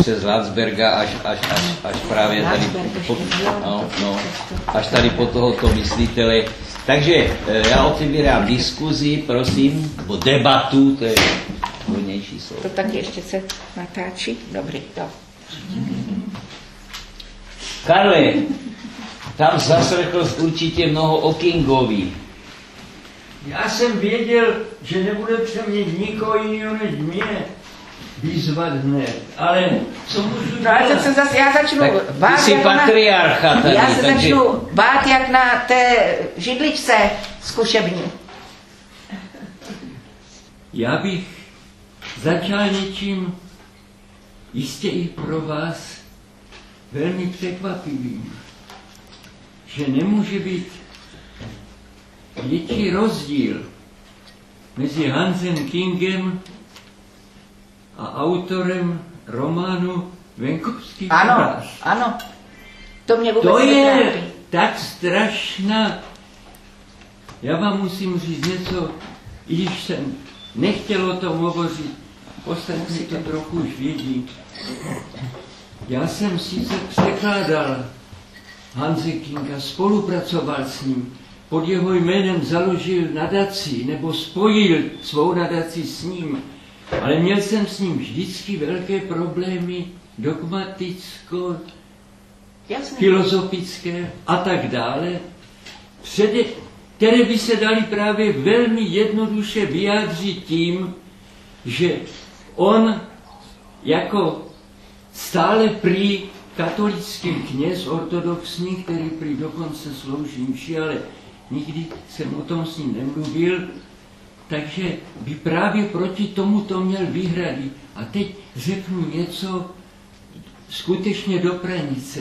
přes Landsberga až, až, až, až právě tady po, no, no, až tady po tohoto myslitele. Takže e, já otevírám diskuzi, prosím, nebo debatu, to je hodnější slovo. To taky ještě se natáčí? Dobrý, to. Karle, tam zaslechl určitě mnoho o Kingovi. Já jsem věděl, že nebudete mít nikoho jiného než mě vyzvat hned, ale co můžu No dělat? se zase, já začnu Tak bát ty jsi jako na, patriarcha tady, já se takže... začnu bát jak na té židličce zkušební. Já bych začal něčím jistě i pro vás velmi překvapivým, že nemůže být větší rozdíl mezi Hansem Kingem a autorem románu Venkovský Ano, farář. ano. To mě vůbec To je netrápí. tak strašná. Já vám musím říct něco, i když jsem nechtěl o tom hovořit, ostatní to trochu už vědí. Já jsem sice překládal Hanze Kinga, spolupracoval s ním, pod jeho jménem založil nadaci, nebo spojil svou nadaci s ním, ale měl jsem s ním vždycky velké problémy dogmaticko, Jasně. filozofické a tak dále, přede, které by se daly právě velmi jednoduše vyjádřit tím, že on jako stále prý katolický kněz ortodoxní, který prý dokonce slouží mši, ale nikdy jsem o tom s ním nemluvil, takže by právě proti tomu to měl výhrady. A teď řeknu něco skutečně do pranice.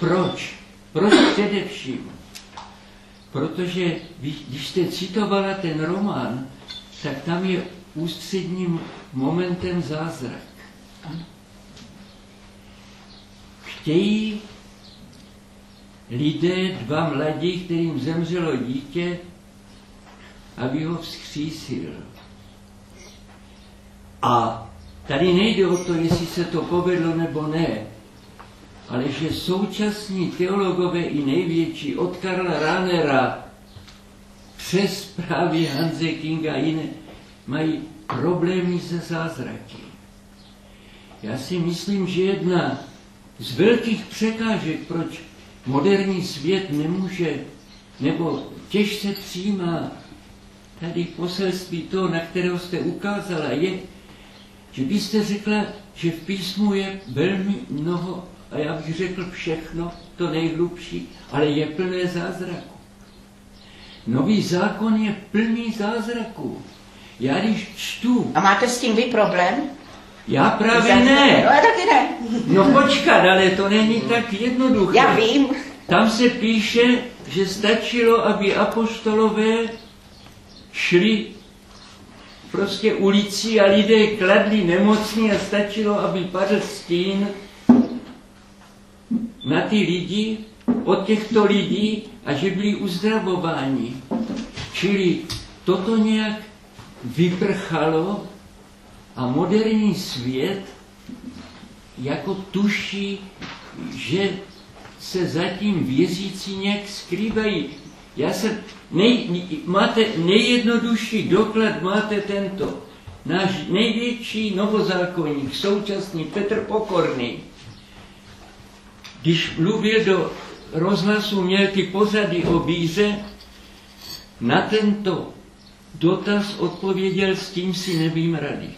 Proč? Proč především? Protože když jste citovala ten román, tak tam je ústředním momentem zázrak. Chtějí lidé, dva mladí, kterým zemřelo dítě, aby ho vzkřísil. A tady nejde o to, jestli se to povedlo nebo ne, ale že současní teologové i největší od Karla Ranera přes právě Hanze Kinga a jiné mají problémy se zázraky. Já si myslím, že jedna z velkých překážek, proč moderní svět nemůže nebo těžce přijímá tady poselství toho, na kterého jste ukázala, je, že byste řekla, že v písmu je velmi mnoho, a já bych řekl všechno, to nejhlubší, ale je plné zázraku. Nový zákon je plný zázraků. Já když čtu... A máte s tím vy problém? Já právě ne. No, já taky ne. No počkat, ale to není tak jednoduché. Já vím. Tam se píše, že stačilo, aby apoštolové šli prostě ulicí a lidé kladli nemocní a stačilo, aby padl stín na ty lidi, od těchto lidí a že byli uzdravováni. Čili toto nějak vyprchalo a moderní svět jako tuší, že se zatím věřící nějak skrývají. Já jsem, nej, máte nejjednodušší doklad, máte tento. Náš největší novozákonník, současný Petr Pokorný, když mluvil do rozhlasu, měl ty pozady o víře, na tento dotaz odpověděl, s tím si nevím rady.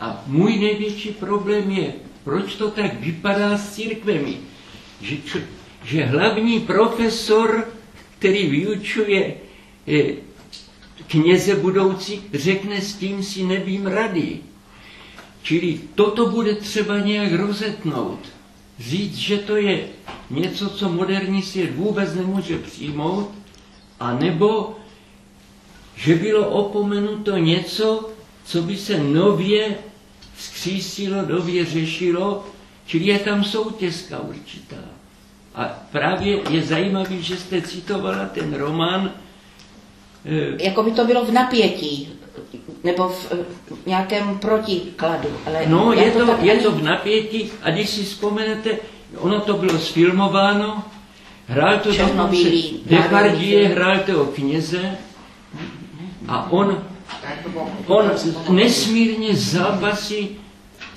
A můj největší problém je, proč to tak vypadá s církvemi. Že, že hlavní profesor, který vyučuje eh, kněze budoucí, řekne, s tím si nevím rady. Čili toto bude třeba nějak rozetnout. Říct, že to je něco, co moderní svět vůbec nemůže přijmout, a nebo že bylo opomenuto něco, co by se nově vzkřísilo, nově řešilo, čili je tam soutězka určitá. A právě je zajímavé, že jste citovala ten román. E... Jako by to bylo v napětí, nebo v, v nějakém protikladu. Ale no, je to, to je to v napětí a když si vzpomenete, ono to bylo sfilmováno, hrál to dokonce, Depardieu hrál toho kněze a on on nesmírně zápasí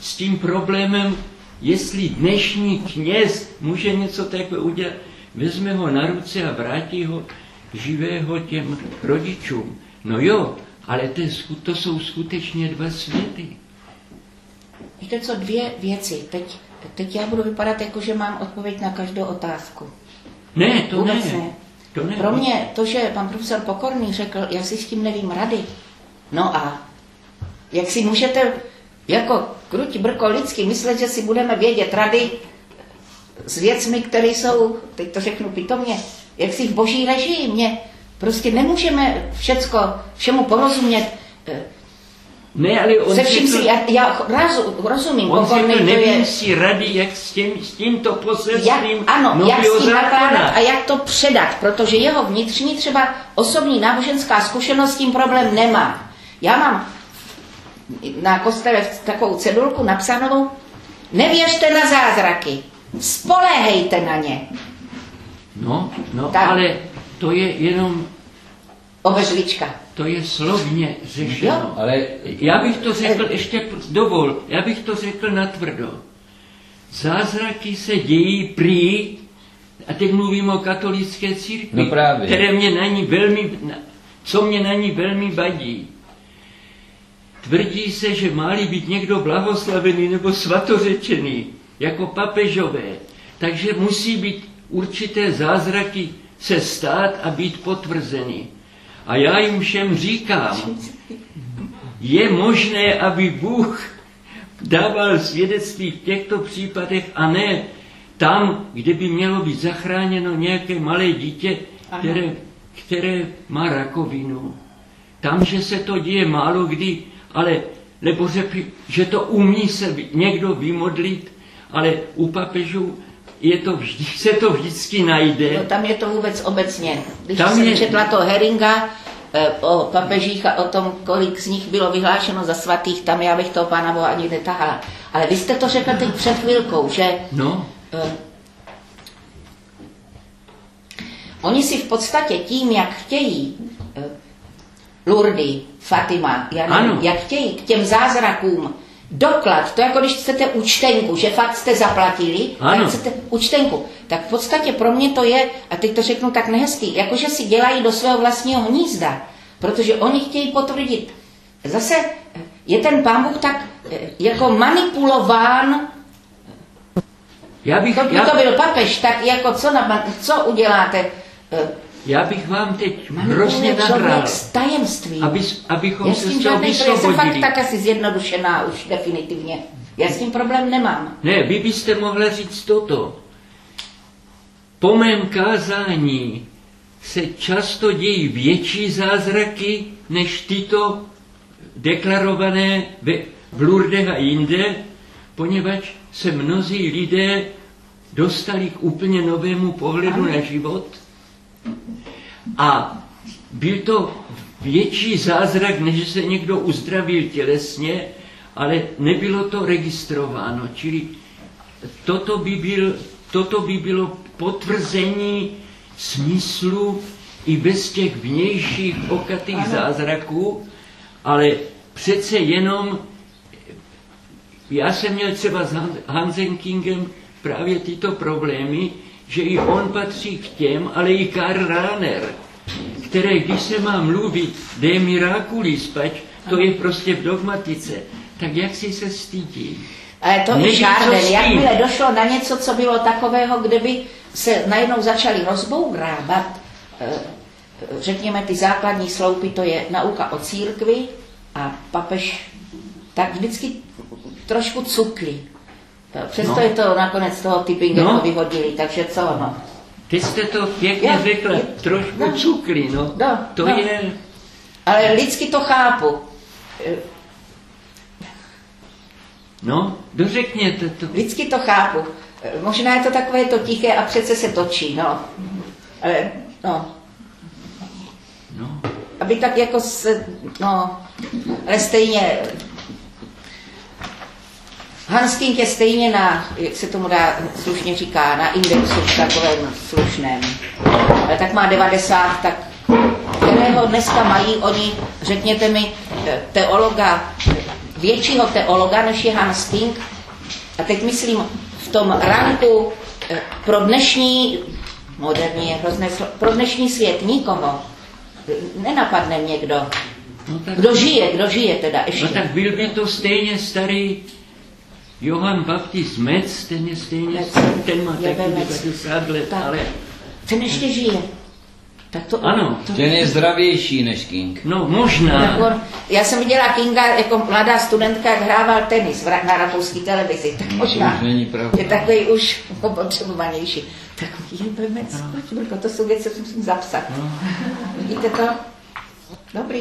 s tím problémem, jestli dnešní kněz může něco takového udělat, vezme ho na ruce a vrátí ho živého těm rodičům. No jo, ale to, to jsou skutečně dva světy. Víte co, dvě věci. Teď, teď já budu vypadat jako, že mám odpověď na každou otázku. Ne, to Vůbec ne. ne. To ne. Pro mě to, že pan profesor Pokorný řekl, já si s tím nevím rady, No a jak si můžete jako kruť brko lidsky myslet, že si budeme vědět rady s věcmi, které jsou, teď to řeknu pitomně, jak si v boží režii. Mě prostě nemůžeme všecko, všemu porozumět. Ne, ale on Se vším si, já, já razu, rozumím, on řekl, nevím je, si rady, jak s, tím, s tímto poselstvím jak, Ano, jak s tím nakládat a jak to předat, protože jeho vnitřní třeba osobní náboženská zkušenost s tím problém nemá. Já mám na kostele takovou cedulku napsanou, nevěřte na zázraky, spoléhejte na ně. No, no, tak. ale to je jenom... Obežlička. To je slovně řešeno. Jo? Ale já bych to řekl, ještě dovol, já bych to řekl natvrdo. Zázraky se dějí prý, a teď mluvím o katolické církvi, no právě. které mě na ní velmi, co mě na ní velmi vadí. Tvrdí se, že má být někdo blahoslavený nebo svatořečený, jako papežové, takže musí být určité zázraky se stát a být potvrzený. A já jim všem říkám, je možné, aby Bůh dával svědectví v těchto případech a ne tam, kde by mělo být zachráněno nějaké malé dítě, které, které má rakovinu. Tam, že se to děje málo kdy, ale nebo řekl, že to umí se někdo vymodlit, ale u papežů je to vždy, se to vždycky najde. No, tam je to vůbec obecně. Když Tam jsem je- četla to Heringa eh, o papežích a o tom, kolik z nich bylo vyhlášeno za svatých, tam já bych toho pána Boha ani netahala. Ale vy jste to řekl teď před chvilkou, že No, eh, oni si v podstatě tím, jak chtějí eh, Lurdy, Fatima, já nevím, Ano. jak chtějí k těm zázrakům doklad, to jako když chcete účtenku, že fakt jste zaplatili, Ano. tak chcete účtenku. Tak v podstatě pro mě to je, a teď to řeknu tak nehezky, jakože si dělají do svého vlastního hnízda, protože oni chtějí potvrdit. Zase eh, je ten pán Bůh tak eh, jako manipulován já bych, to, já, to byl papež, tak jako co, na, co uděláte? Já bych vám teď Manipuluje hrozně nahrál, tajemstvím. aby, abychom Já se s tím žádný, já jsem fakt tak asi zjednodušená už definitivně. Já s tím problém nemám. Ne, vy byste mohla říct toto. Po mém kázání se často dějí větší zázraky, než tyto deklarované ve, v Lourdech a jinde, poněvadž se mnozí lidé dostali k úplně novému pohledu na život a byl to větší zázrak, než že se někdo uzdravil tělesně, ale nebylo to registrováno. Čili toto by, byl, toto by bylo potvrzení smyslu i bez těch vnějších okatých zázraků, ale přece jenom já jsem měl třeba s Han- Hansem Kingem právě tyto problémy, že i on patří k těm, ale i Karl Rahner, které, když se má mluvit de miraculis, pač to je prostě v dogmatice, tak jak si se stydí. Ale to Neví, i. Jakmile došlo na něco, co bylo takového, kde by se najednou začali rozbourávat, eh, řekněme, ty základní sloupy, to je nauka o církvi a papež tak vždycky trošku cukli. Přesto No. je to nakonec toho typingu No. vyhodili, takže co no. Teď jste to pěkně Já- řekla, je- trošku no. cukli, no. No, To no. je, Ale lidsky to chápu. Eh, no, dořekněte to. Lidsky to chápu. Eh, Možná je to takové to tiché a přece se točí, no. Ale, no, No, aby tak jako se, no, ale stejně, Hans King je stejně na, jak se tomu dá slušně říká, na indexu takovém slušném. Ale tak má 90, tak kterého dneska mají oni, řekněte mi, eh, teologa, většího teologa, než je Hans King, a teď myslím v tom ranku eh, pro dnešní, moderní je hrozné pro dnešní svět nikoho. Nenapadne mě kdo. no tak, Kdo žije, kdo žije teda ještě. no tak byl by to stejně starý Johann Baptist Metz, ten je stejně Metz, starý, ten má je taky Metz. 90 let, Tak. ale Ten ještě žije. Tak to, Ano. To, Ten je zdravější než King. no možná. já jsem viděla Kinga jako mladá studentka, jak hrával tenis na rakouské televizi. Tak To možná už není pravda. je takový už potřebovanější. Tak pojď, Brko, to jsou věci, co musím zapsat. Vidíte to? Dobrý.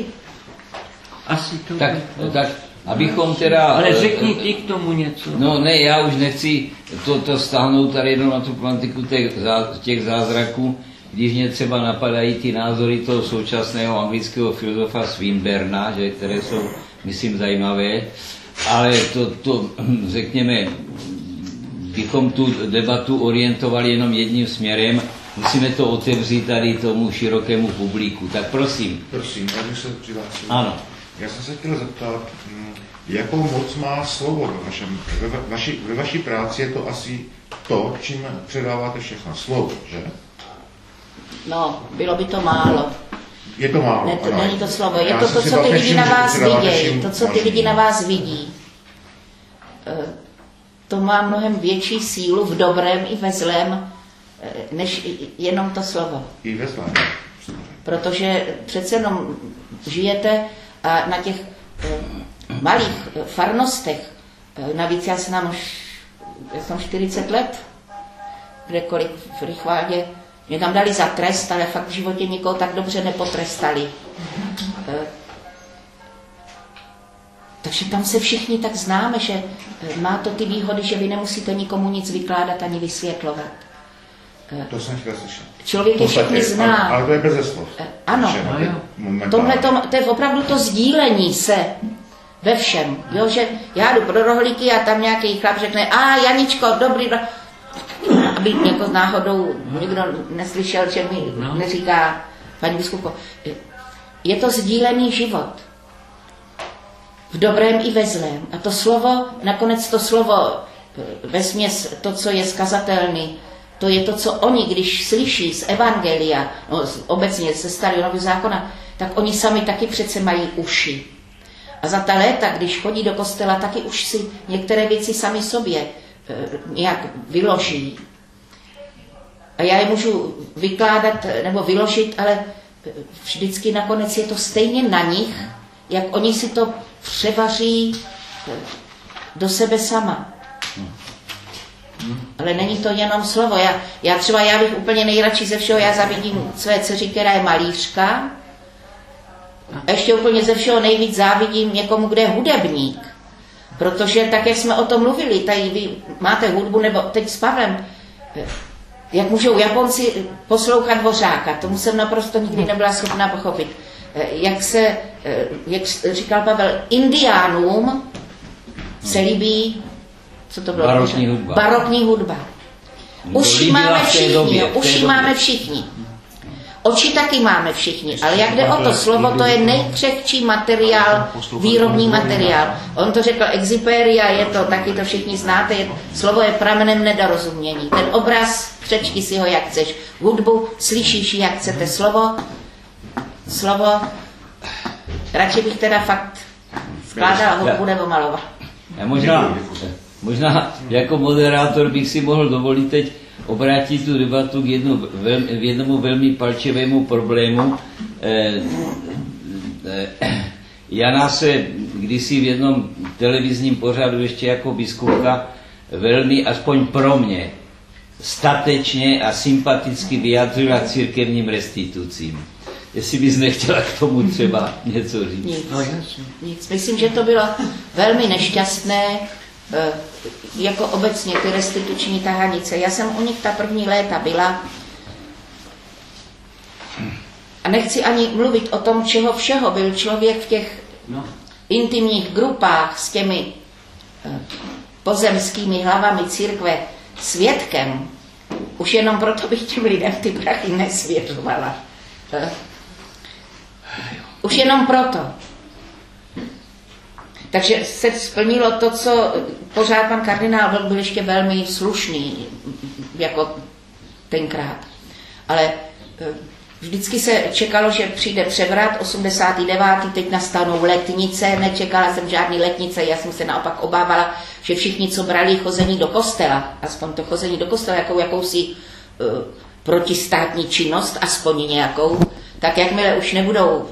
Asi to Tak, tak abychom teda... Ale eh, řekni ty k tomu něco. No ne, já už nechci to, to stáhnout tady jenom na tu plantiku těch, těch zázraků, když mě třeba napadají ty názory toho současného anglického filozofa Swinburna, že, které jsou, myslím, zajímavé, ale to, to řekněme, bychom tu debatu orientovali jenom jedním směrem, musíme to otevřít tady tomu širokému publiku. Tak prosím. Prosím, já bych se přihlásil. Ano. Já jsem se chtěl zeptat, hm, jakou moc má slovo ve, vašem, ve, va- vaši, ve vaší práci je to asi to, čím předáváte všechno. Slovo, že? No, bylo by to málo. Je to málo. Ne, to není to slovo. Je Já to to, co ty lidi na vás všim To, co ty lidi na vás vidí. To má mnohem větší sílu v dobrém i ve zlém, eh, než jenom to slovo. I ve slávě. Protože přece jenom žijete a na těch eh, malých eh, farnostech, eh, navíc já jsem tam už, já jsem 40 let, kdekoliv v Rychvádě, mě tam dali za trest, ale fakt v životě nikoho tak dobře nepotrestali. Eh, takže tam se všichni tak známe, že má to ty výhody, že vy nemusíte nikomu nic vykládat ani vysvětlovat. To jsem chtěl slyšet. Člověk je všechny zná. Ale, ale to je bez slov. Ano. No. Tomhle tom, to je opravdu to sdílení se ve všem. Jo, že já jdu pro rohlíky a tam nějaký chlap řekne, a Janičko, dobrý, do... aby jako náhodou někdo neslyšel, že mi No. neříká paní biskupko. Je to sdílený život. V dobrém i ve zlém. A to slovo, nakonec to slovo, ve směs to, co je skazatelný, to je to, co oni, když slyší z Evangelia, no, obecně ze starého nového zákona, tak oni sami taky přece mají uši. A za ta léta, když chodí do kostela, taky už si některé věci sami sobě eh, nějak vyloží. A já je můžu vykládat nebo vyložit, ale vždycky nakonec je to stejně na nich, jak oni si to převaří eh, do sebe sama. Ale není to jenom slovo. Já, já třeba, já bych úplně nejradši ze všeho, já zavidím své dceři, která je malířka, a ještě úplně ze všeho nejvíc závidím někomu, kde je hudebník. Protože tak, jak jsme o tom mluvili, tady vy máte hudbu, nebo teď s Pavlem, eh, jak můžou Japonci poslouchat Dvořáka, tomu jsem naprosto nikdy nebyla schopná pochopit. Eh, Jak se, eh, jak říkal Pavel, indiánům se líbí, co to bylo? Barokní hudba. Barokní hudba. Uši líbila máme všichni, době. máme všichni. Oči taky máme všichni, ale jak jde o to slovo, to je nejkřehčí materiál, výrobní materiál. On to řekl Exipéria, je to, taky to všichni znáte, je, slovo je pramenem nedorozumění. Ten obraz, přečti si ho jak chceš. Hudbu, slyšíš jak chcete. Slovo, slovo, radši bych teda fakt skládala hudbu nebo malovala. Já možná, možná jako moderátor bych si mohl dovolit teď obrátit tu debatu k jednu, vel, v jednomu velmi palčivému problému. Eh, eh, Jana se kdysi v jednom televizním pořadu ještě jako biskupka velmi, aspoň pro mě, statečně a sympaticky vyjadřila církevním restitucím. Jestli bys nechtěla k tomu třeba něco říct. Nic. No. Nic. Myslím, že to bylo velmi nešťastné, jako obecně ty restituční tahanice. Já jsem u nich ta první léta byla a nechci ani mluvit o tom, čeho všeho byl člověk v těch No. intimních grupách s těmi eh, pozemskými hlavami církve svědkem. Už jenom proto bych těm lidem ty prachy nesvěřovala. Eh, Už jenom proto. Takže se splnilo to, co pořád pan kardinál Vlk byl ještě velmi slušný, jako tenkrát. Ale eh, vždycky se čekalo, že přijde převrat, 89. teď nastanou letnice, nečekala jsem žádný letnice, já jsem se naopak obávala, že všichni, co brali chození do kostela, aspoň to chození do kostela, jakou jakousi uh, protistátní činnost, aspoň nějakou, tak jakmile už nebudou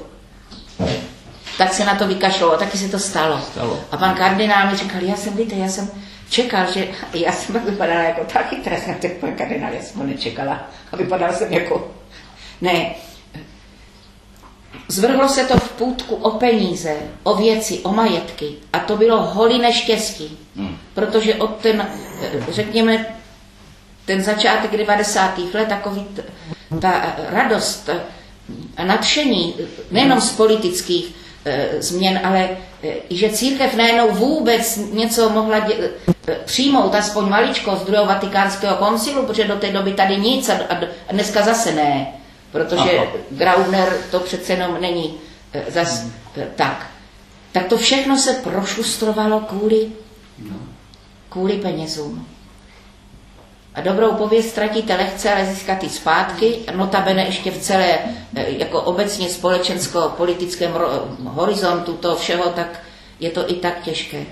tak se na to vykašlo a taky se to stalo. Stalo. A pan kardinál mi říkal, já jsem, víte, já jsem čekal, že já jsem pak vypadala jako taky trestná, tak pan kardinál, já jsem ho nečekala. A vypadal jsem jako, ne. Zvrhlo se to v půdku o peníze, o věci, o majetky. A to bylo holý neštěstí. Protože od ten, řekněme, ten začátek 90. let, takový ta radost a nadšení, nejenom z politických změn, ale e, i že církev najednou vůbec něco mohla dě, e, přijmout, aspoň maličko z druhého vatikánského koncilu, protože do té doby tady nic a, a, dneska zase ne, protože Aha. Grauner to přece jenom není zas e, tak. Tak to všechno se prošustrovalo kvůli, kvůli penězům. A dobrou pověst ztratíte lehce, ale získat ji zpátky. Notabene ještě v celé eh, jako obecně společensko-politickém horizontu toho všeho, tak je to i tak těžké.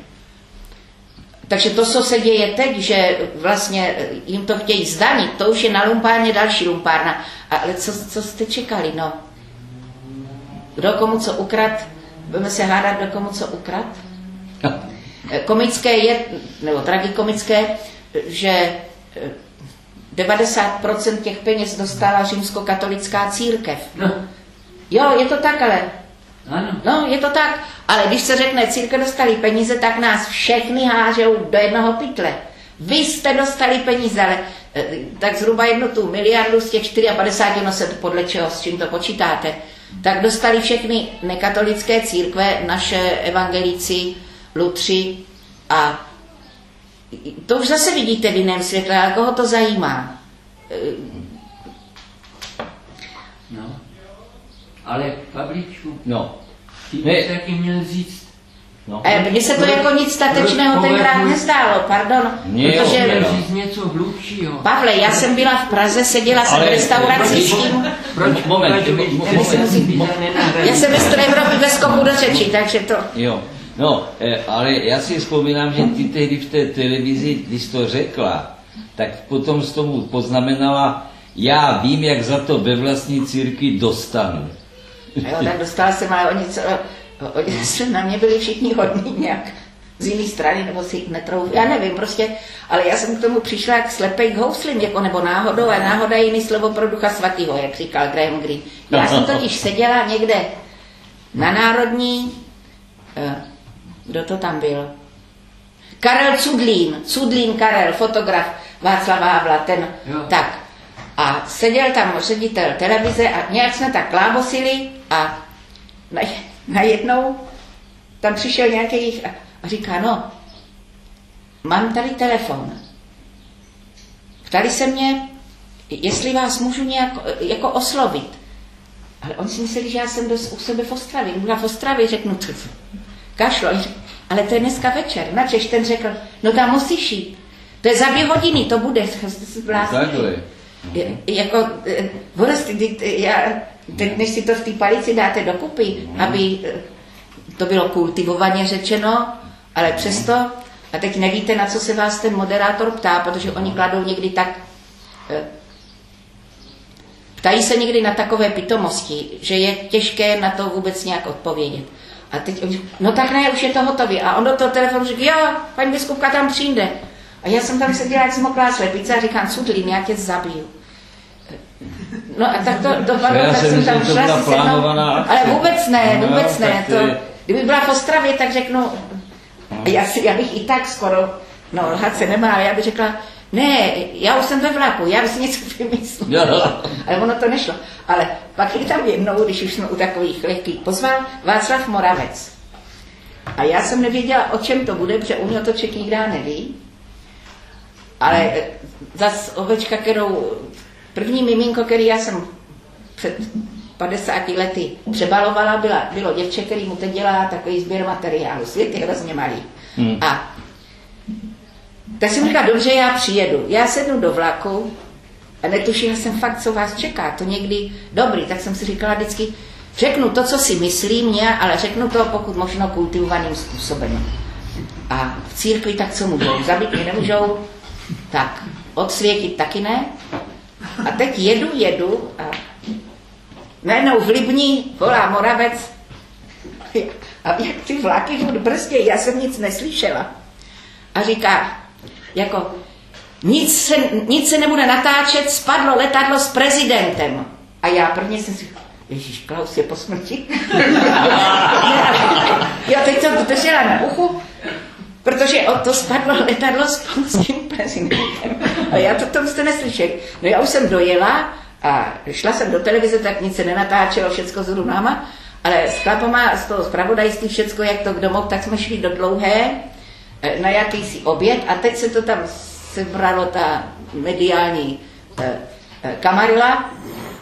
Takže to, co se děje teď, že vlastně jim to chtějí zdanit, to už je na lumpárně další lumpárna. Ale co, co jste čekali, no? Kdo komu co ukrad? Budeme se hádat, kdo komu co ukrad? Komické je, nebo tragikomické, že 90% těch peněz dostala římskokatolická církev. No, Jo, je to tak, ale ano. No, je to tak, ale když se řekne, církev dostali peníze, tak nás všechny hážou do jednoho pytle. Vy jste dostali peníze, ale eh, tak zhruba jednu tu miliardu z těch 54, no se to podle čeho, s čím to počítáte, tak dostali všechny nekatolické církve, naše evangelíci, lutři a to už zase vidíte v jiném světle, ale koho to zajímá? No. Ale Pavlíčku, No, ty Ne. bys taky měl říct, no. E, Mně se to jako nic statečného tenkrát nezdálo, pardon, jo, protože no. říct něco hlubšího. Pavle, já jsem byla v Praze, seděla jsem v restauraci s tím, Proč Moment, moment, musí být mo- nenahradit. já jsem mistr Evropy bez skoku do řeči, takže to... Jo, no, eh, ale já si vzpomínám, že ty tehdy v té televizi, když to řekla, tak potom z tomu poznamenala, já vím, jak za to ve vlastní církvi dostanu. Jo, tak dostala jsem, ale oni, co, oni se na mě byli všichni hodní nějak z jiné strany, nebo si netroufli, já nevím, prostě, ale já jsem k tomu přišla jak slepej k houslim, jako nebo náhodou, a náhoda je jiný slovo pro ducha svatého, jak říkal Graham Greene. Já jsem totiž seděla někde na Národní, eh, kdo to tam byl? Karel Cudlín, Cudlín Karel, fotograf Václava Havla, ten, Jo. tak. A seděl tam ředitel televize a nějak jsme tak klábosili a na, najednou tam přišel nějaký jich a, říká, no, mám tady telefon. Ptali se mě, jestli vás můžu nějak jako oslovit. Ale oni si mysleli, že já jsem dos, u sebe v Ostravě. Byla v Ostravě, řeknu to. Kašlo. Ale to je dneska večer. Načež ten řekl, no tam musíš jít. To je za dvě hodiny, to bude. Takhle. Je- jako, eh, ty, já, teď než si to v té palici dáte dokupy, aby eh, to bylo kultivovaně řečeno, ale přesto, a teď nevíte, na co se vás ten moderátor ptá, protože oni kladou někdy tak, eh, ptají se někdy na takové pitomosti, že je těžké na to vůbec nějak odpovědět. A teď oni, no tak ne, už je to hotový. A on do toho telefonu říká, jo, paní biskupka tam přijde. A já jsem tam seděla jak smoklá slepice a říkám, Cudlín, já tě zabiju. No a tak to dopadlo, tak jsem jsem tam šla si plánovaná akce. Ale vůbec ne, No, vůbec ne. To, je- kdyby byla v Ostravě, tak řeknu, já, si, já bych i tak skoro, no lhat se nemá, ale já bych řekla, ne, já už jsem ve vlaku, já bych si něco vymyslel. Jo. Ale ono to nešlo. Ale pak je tam jednou, když už jsme u takových lehkých, pozval Václav Moravec. A já jsem nevěděla, o čem to bude, protože u něho to člověk nikdy neví. Ale eh, zas ovečka, kterou, první miminko, který já jsem před 50 lety přebalovala, byla, bylo děvče, který mu teď dělá takový sběr materiálu. Svět je hrozně malý. Hmm. A tak jsem říkala, dobře, já přijedu. Já sednu do vlaku a netušila jsem fakt, co vás čeká. To někdy dobrý, tak jsem si říkala vždycky, řeknu to, co si myslím, mě, ale řeknu to pokud možno kultivovaným způsobem. A v církvi tak co můžou? Zabít mě nemůžou, tak odsvětit taky ne. A teď jedu, jedu a najednou v Libní volá Moravec a jak ty vlaky furt brzdě, já jsem nic neslyšela. A říká, jako, nic se, nic se nebude natáčet, spadlo letadlo s prezidentem. A já prvně jsem si Ježíš, Klaus je po smrti. jo, teď jsem to držela na uchu, protože o to spadlo letadlo s tím prezidentem. A já to tom jste neslyšeli. No já už jsem dojela a šla jsem do televize, tak nic se nenatáčelo, všecko s náma, ale s chlapama z toho zpravodajství, všecko, jak to kdo mohl, tak jsme šli do dlouhé eh, na jakýsi oběd a teď se to tam sebralo ta mediální eh, eh, kamarila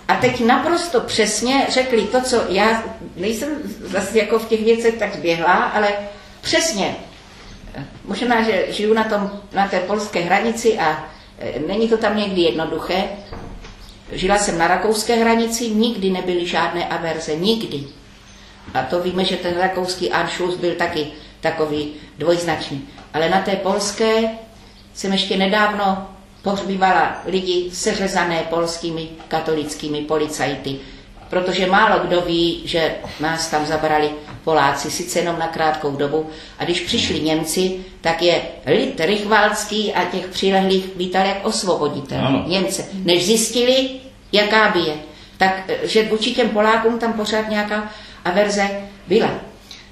a teď naprosto přesně řekli to, co já nejsem zase jako v těch věcech tak zběhlá, ale přesně. Možná, že žiju na, tom, na té polské hranici a eh, není to tam někdy jednoduché. Žila jsem na rakouské hranici, nikdy nebyly žádné averze, nikdy. A to víme, že ten rakouský Anschluss byl taky takový dvojznačný. ale na té polské jsem ještě nedávno pohřbívala lidi seřezané polskými katolickými policajty, protože málo kdo ví, že nás tam zabrali Poláci, sice jenom na krátkou dobu. A když přišli Němci, tak je lid Rychvalský a těch přilehlých vítal jak osvoboditel Ano. Němce, než zjistili, jaká by je. Tak, eh, že vůči těm Polákům tam pořád nějaká averze byla.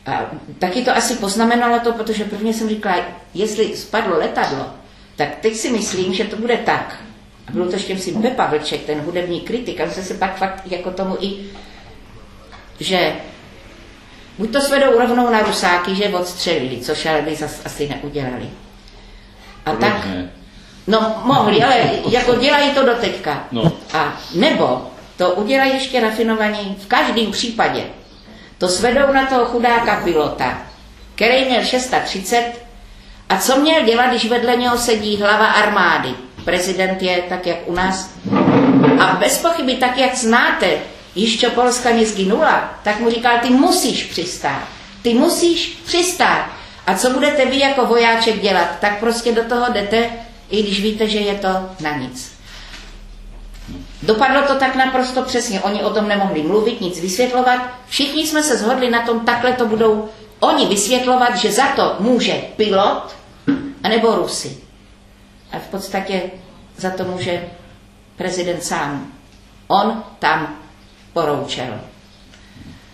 A taky to asi poznamenalo to, protože prvně jsem říkala, jestli spadlo letadlo, tak teď si myslím, že to bude tak. A bylo to ještě myslím Pepa Vlček, ten hudební kritik, a jsme se pak fakt jako tomu i, že buď to svedou rovnou na Rusáky, že odstřelili, což ale by zas asi neudělali. A Proč tak, ne? no mohli, ale jako dělají to doteďka. No. A nebo to udělají ještě rafinovaní v každém případě. To svedou na toho chudáka pilota, který měl 630 a co měl dělat, když vedle něho sedí hlava armády? Prezident je tak, jak u nás. A bez pochyby, tak, jak znáte, ještě Polska nezginula, tak mu říkal, ty musíš přistát. Ty musíš přistát. A co budete vy jako vojáček dělat? Tak prostě do toho jdete, i když víte, že je to na nic. Dopadlo to tak naprosto přesně. Oni o tom nemohli mluvit, nic vysvětlovat. Všichni jsme se shodli na tom, takhle to budou oni vysvětlovat, že za to může pilot anebo Rusy. A v podstatě za to může prezident sám. On tam poroučel.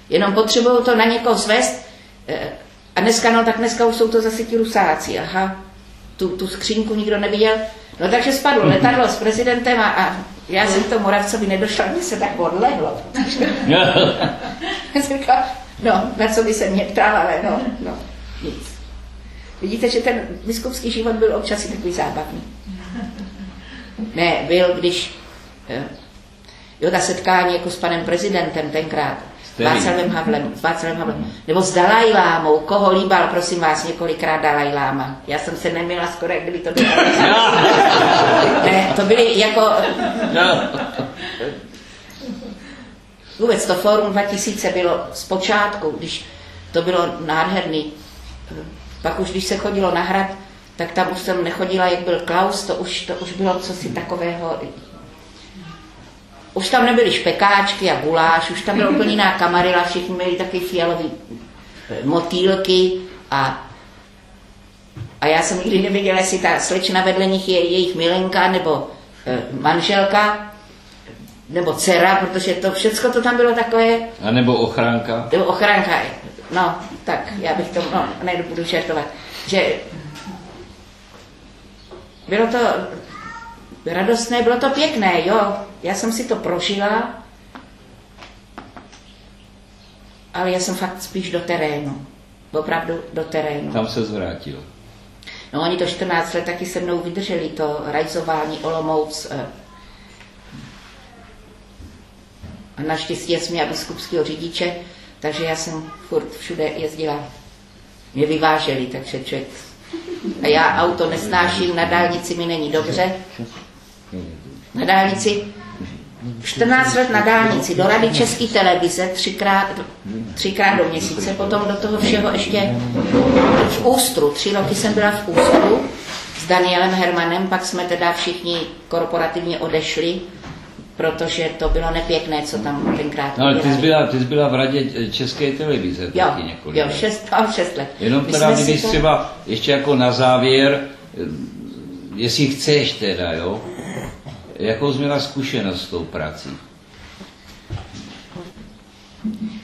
Jenom potřebují to na někoho svést. eh, A dneska, no tak dneska už jsou to zase ti rusáci. Aha, tu, tu skřínku nikdo neviděl. No takže spadlo letadlo s prezidentem a, a já jsem tomu Moravcovi nedošla, mě se tak odlehlo. Já jsem říkala, no, na co by se mě ptal, ale no, no, nic. Vidíte, že ten biskupský život byl občas i takový zábavný. Ne, byl, když eh, jo, ta setkání jako s panem prezidentem tenkrát? Václavem Havlem, Václavem Havlem, nebo s Dalajlámou, koho líbal, prosím vás, několikrát Dalajláma. Já jsem se neměla skoro, jak kdyby to bylo. ne, to byly jako, vůbec to Fórum 2000 bylo zpočátku, když to bylo nádherný. Pak už, když se chodilo na hrad, tak tam už jsem nechodila, jak byl Klaus, to už, to už bylo cosi takového. Už tam nebyly špekáčky a guláš, už tam byla úplně jiná kamarila, všichni měli taky fialový eh, motýlky a a já jsem nikdy nevěděla, jestli ta slečna vedle nich je jejich milenka nebo e, manželka nebo dcera, protože to všechno to tam bylo takové, A nebo ochránka. nebo ochránka. No, tak já bych to, no, nebudu žertovat, že bylo to radostné, bylo to pěkné, jo. Já jsem si to prožila, ale já jsem fakt spíš do terénu. Opravdu do terénu. Tam se zvrátil. No oni to 14 let taky se mnou vydrželi, to rajzování Olomouc. eh. A naštěstí jsem měla biskupského řidiče, takže já jsem furt všude jezdila. Mě vyváželi, takže člověk... A já auto nesnáším, na dálnici mi není dobře. Na dálnici 14 let na dálnici, do rady České televize, třikrát, třikrát do měsíce, potom do toho všeho ještě v Ústru. Tři roky jsem byla v Ústru s Danielem Hermanem, pak jsme teda všichni korporativně odešli, protože to bylo nepěkné, co tam tenkrát No ale ty jsi, byla, ty jsi byla v radě České televize Jo, taky několik jo, šest, mám šest let. Jenom My teda, kdybych to- třeba ještě jako na závěr, eh, jestli chceš teda, jo, jakou jsi měla zkušenost s tou prací?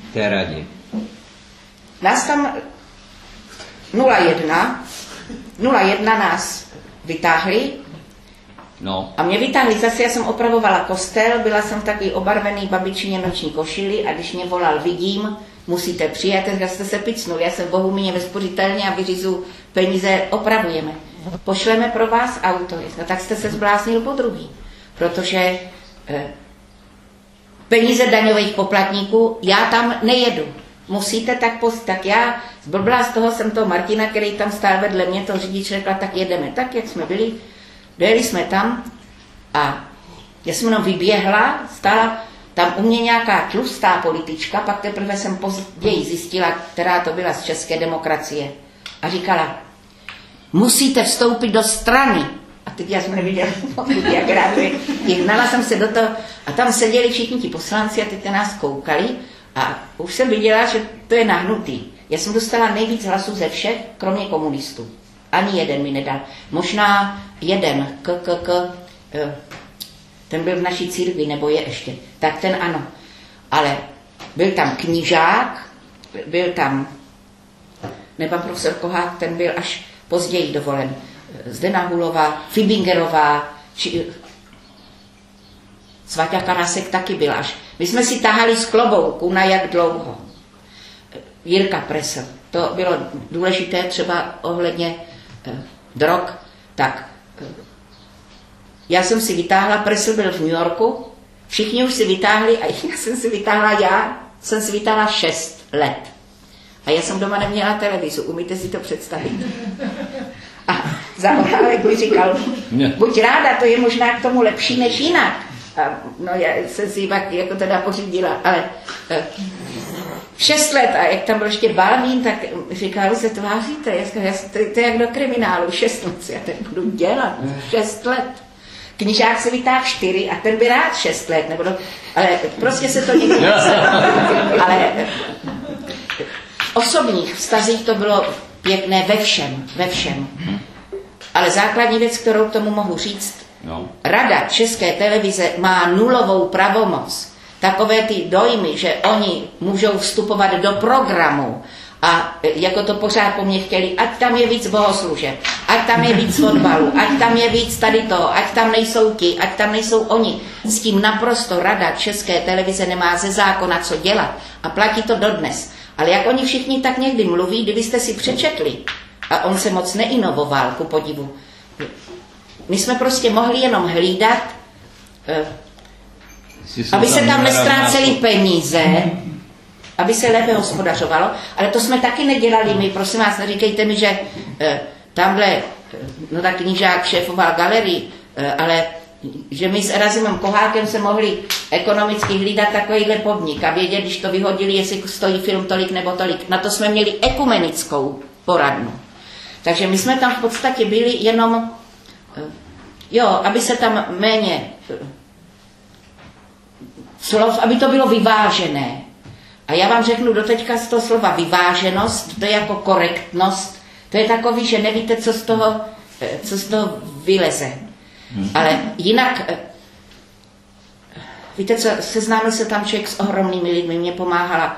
V té radě. Nás tam 01, 01 nás vytáhli No, a mě vytáhli zase, já jsem opravovala kostel, byla jsem v takový obarvený babičině noční košili a když mě volal vidím, musíte přijet, tak jste se picnul, já jsem Bohumině ve spořitelně a vyřizu peníze, opravujeme. Pošleme pro vás auto. No tak jste se zbláznil po druhý, protože eh, peníze daňových poplatníků, já tam nejedu. Musíte tak post, tak já zblblá z toho jsem toho Martina, který tam stál vedle mě, to řidič řekla, tak jedeme. Tak, jak jsme byli, dojeli jsme tam a já jsem jenom vyběhla, stála tam u mě nějaká tlustá politička, pak teprve jsem později zjistila, která to byla z české demokracie. A říkala, musíte vstoupit do strany. A teď já jsem neviděla, jak reaguje. Hnala jsem se do toho a tam seděli všichni ti poslanci a teď na nás koukali a už jsem viděla, že to je nahnutý. Já jsem dostala nejvíc hlasů ze všech, kromě komunistů. Ani jeden mi nedal. Možná jeden, k, k, k, eh, ten byl v naší církvi, nebo je ještě. Tak ten ano. Ale byl tam knížák, byl tam, ne pan profesor Kohák, ten byl až později dovolen. Zdena Hulová, Fibingerová, či, Svaťa Karasek taky byl až. My jsme si tahali z klobouku na jak dlouho. Jirka Presl. To bylo důležité třeba ohledně drog. Tak, eh, já jsem si vytáhla, Presl byl v New Yorku, všichni už si vytáhli a já jsem si vytáhla, já jsem si vytáhla 6 let. A já jsem doma neměla televizu, umíte si to představit? A Zaorálek mi říkal, buď ráda, to je možná k tomu lepší než jinak. A no já jsem si pak jako teda pořídila, ale eh, šest let a jak tam byl ještě Balmín, tak říkal, se tváříte, já říkal, já, to, to, je jak do kriminálu, šest let, já teď budu dělat, šest let. Knižák se vytáhl čtyři a ten by rád šest let, nebo do, ale prostě se to nikdy. Ale v osobních vztazích to bylo pěkné ve všem, ve všem. Ale základní věc, kterou k tomu mohu říct, no. Rada České televize má nulovou pravomoc. Takové ty dojmy, že oni můžou vstupovat do programu a jako to pořád po mně chtěli, ať tam je víc bohoslužeb, ať tam je víc fotbalu, ať tam je víc tady to, ať tam nejsou ti, ať tam nejsou oni. S tím naprosto Rada České televize nemá ze zákona co dělat a platí to dodnes. Ale jak oni všichni tak někdy mluví, kdybyste si přečetli, a on se moc neinovoval, ku podivu. My jsme prostě mohli jenom hlídat, eh, aby se tam nestráceli peníze, aby se lépe hospodařovalo, ale to jsme taky nedělali my, prosím vás, neříkejte mi, že eh, tamhle, eh, no tak knížák šéfoval galerii, ale že my s Erazimem Kohákem se mohli ekonomicky hlídat takovýhle podnik a vědět, když to vyhodili, jestli stojí film tolik nebo tolik. Na to jsme měli ekumenickou poradnu. Takže my jsme tam v podstatě byli jenom, eh, jo, aby se tam méně eh, slov, aby to bylo vyvážené. A já vám řeknu doteďka z toho slova vyváženost, to je jako korektnost, to je takový, že nevíte, co z toho, eh, co z toho vyleze. Hmm. Ale jinak, víte co, seznámil se tam člověk s ohromnými lidmi, mě pomáhala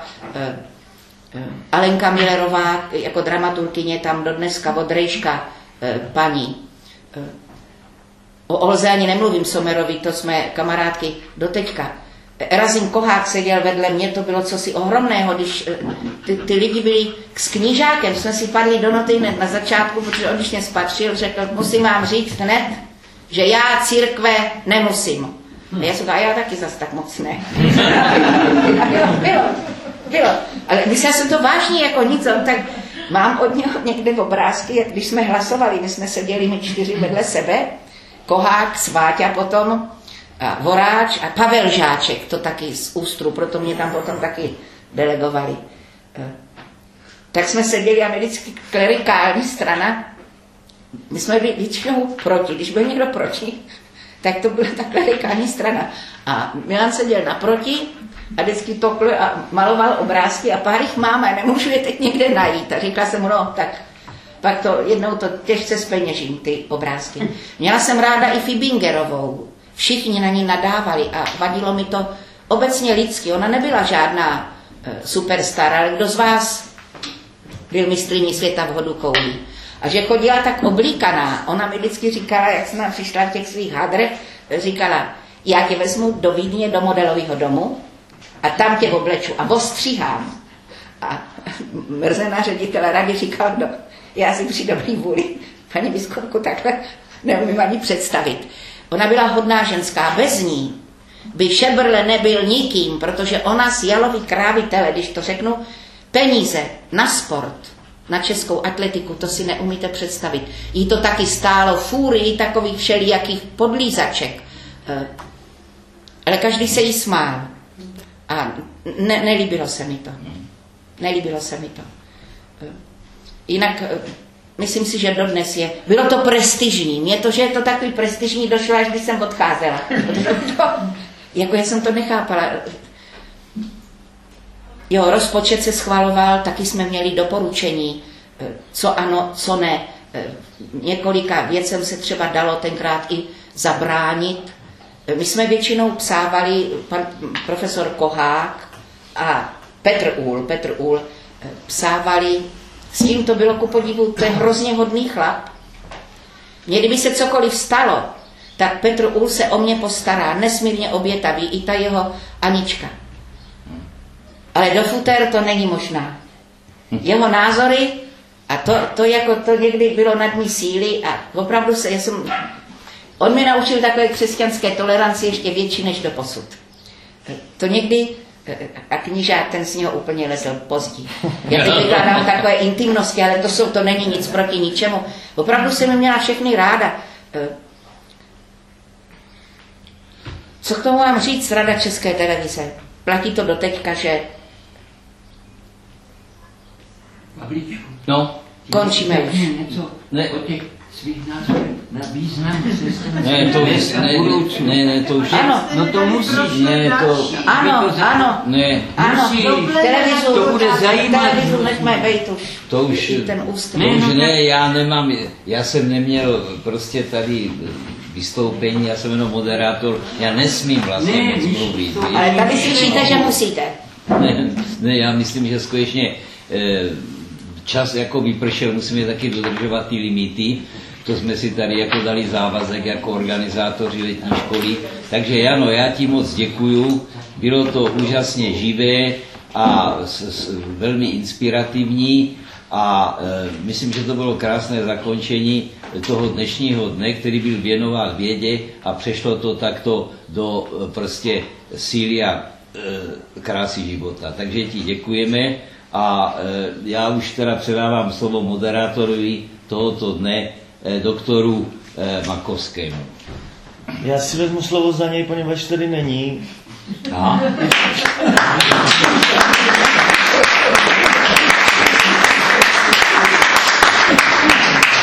Eh, Alenka Millerová jako dramaturkyně tam do dneska od Rejška eh, paní. Eh, o Olze ani nemluvím, Somerovi, to jsme kamarádky do teďka. Razim Kohák seděl vedle mě, to bylo cosi ohromného, když ty, ty lidi byli s knížákem, jsme si padli do noty hned na začátku, protože on když mě spatřil, řekl, musím vám říct hned, že já církve nemusím. A já jsem říkala, já taky zas tak moc ne. A bylo, bylo. Bylo. Ale myslel jsem to vážně jako nic, on tak mám od něho někde obrázky, jak když jsme hlasovali, my jsme seděli my čtyři vedle sebe, Kohák, Sváťa potom, a Horáč a Pavel Žáček, to taky z ústru, proto mě tam potom taky delegovali. E, tak jsme seděli a my vždycky klerikální strana, my jsme byli většinou proti, když byl někdo proti, tak to byla ta klerikální strana. A Milan seděl naproti a vždycky tokl a maloval obrázky a pár jich máme, nemůžu je teď někde najít. A říkala jsem, no tak pak to jednou to těžce speněžím, ty obrázky. Měla jsem ráda i Fibingerovou. Všichni na ní nadávali a vadilo mi to obecně lidsky. Ona nebyla žádná e, superstar, ale kdo z vás byl mistrní světa v hodu koulí. A že chodila tak oblíkaná, ona mi vždycky říkala, jak jsem přišla v těch svých hadrech, říkala, já tě vezmu do Vídně, do modelového domu, a tam tě obleču a ostříhám. A mrzená ředitel rady říkal, no, já si při dobrý vůli, paní biskupku, takhle neumím ani představit. Ona byla hodná ženská, bez ní by Šebrle nebyl nikým, protože ona z jalový krávy tele, když to řeknu, peníze na sport, na českou atletiku, to si neumíte představit. Jí to taky stálo fúrii takových všelijakých podlízaček. Eh, ale každý se jí smál. A ne, nelíbilo se mi to. Nelíbilo se mi to. Jinak myslím si, že dodnes je. Bylo to prestižní. Mě to, že je to takový prestižní, došlo, až když jsem odcházela. Jako já jsem to nechápala. Jo, rozpočet se schvaloval, taky jsme měli doporučení, eh, co ano, co ne. Eh, Několika věcem se třeba dalo tenkrát i zabránit. Eh, My jsme většinou psávali, pan profesor Kohák a Petr Úl, Petr Úl, psávali, s tím to bylo ku podivu, to je hrozně hodný chlap. Mně kdyby se cokoliv stalo, tak Petr Úl se o mě postará, nesmírně obětavý, i ta jeho Anička. Ale do futér to není možná. Jeho názory, a to, to jako to někdy bylo nad mý síly a opravdu se, já jsem, on mě naučil takové křesťanské toleranci ještě větší než do posud. To někdy, a knížák ten z něho úplně lezl pozdí. Já teď vykládám takové intimnosti, ale to, jsou, to není nic proti ničemu. Opravdu jsem měla všechny ráda. Eh, Co k tomu mám říct, Rada České televize? Platí to doteďka, že Pavlíčku, No, končíme už. Ne. o těch svých názorech na význam sestr ne, to už, ne, ne, ne, to už, Ano, No to musíš. ne, to, ano, ano, ne, ano. Musí. Televizu, To bude zajímat. Televizu nechme být už. to už, Ten ústav. to Ne, už no, ne, já nemám, já jsem neměl prostě tady vystoupení, já jsem jenom moderátor, já nesmím vlastně Ne, moc mluvit. to-. Ale tady slyšíte, že musíte. Ne, ne, já myslím, že skutečně eh, čas jako vypršel, musíme taky dodržovat ty limity. To jsme si tady jako dali závazek jako organizátoři letní školy. Takže Jano, já ti moc děkuju. Bylo to úžasně živé a s, s, velmi inspirativní a e, myslím, že to bylo krásné zakončení toho dnešního dne, který byl věnován vědě a přešlo to takto do e, prostě síly a e, krásy života. Takže ti děkujeme a e, já už teda předávám slovo moderátorovi tohoto dne, e, doktoru e, Makovskému. Já si vezmu slovo za něj, poněvadž tady není. A?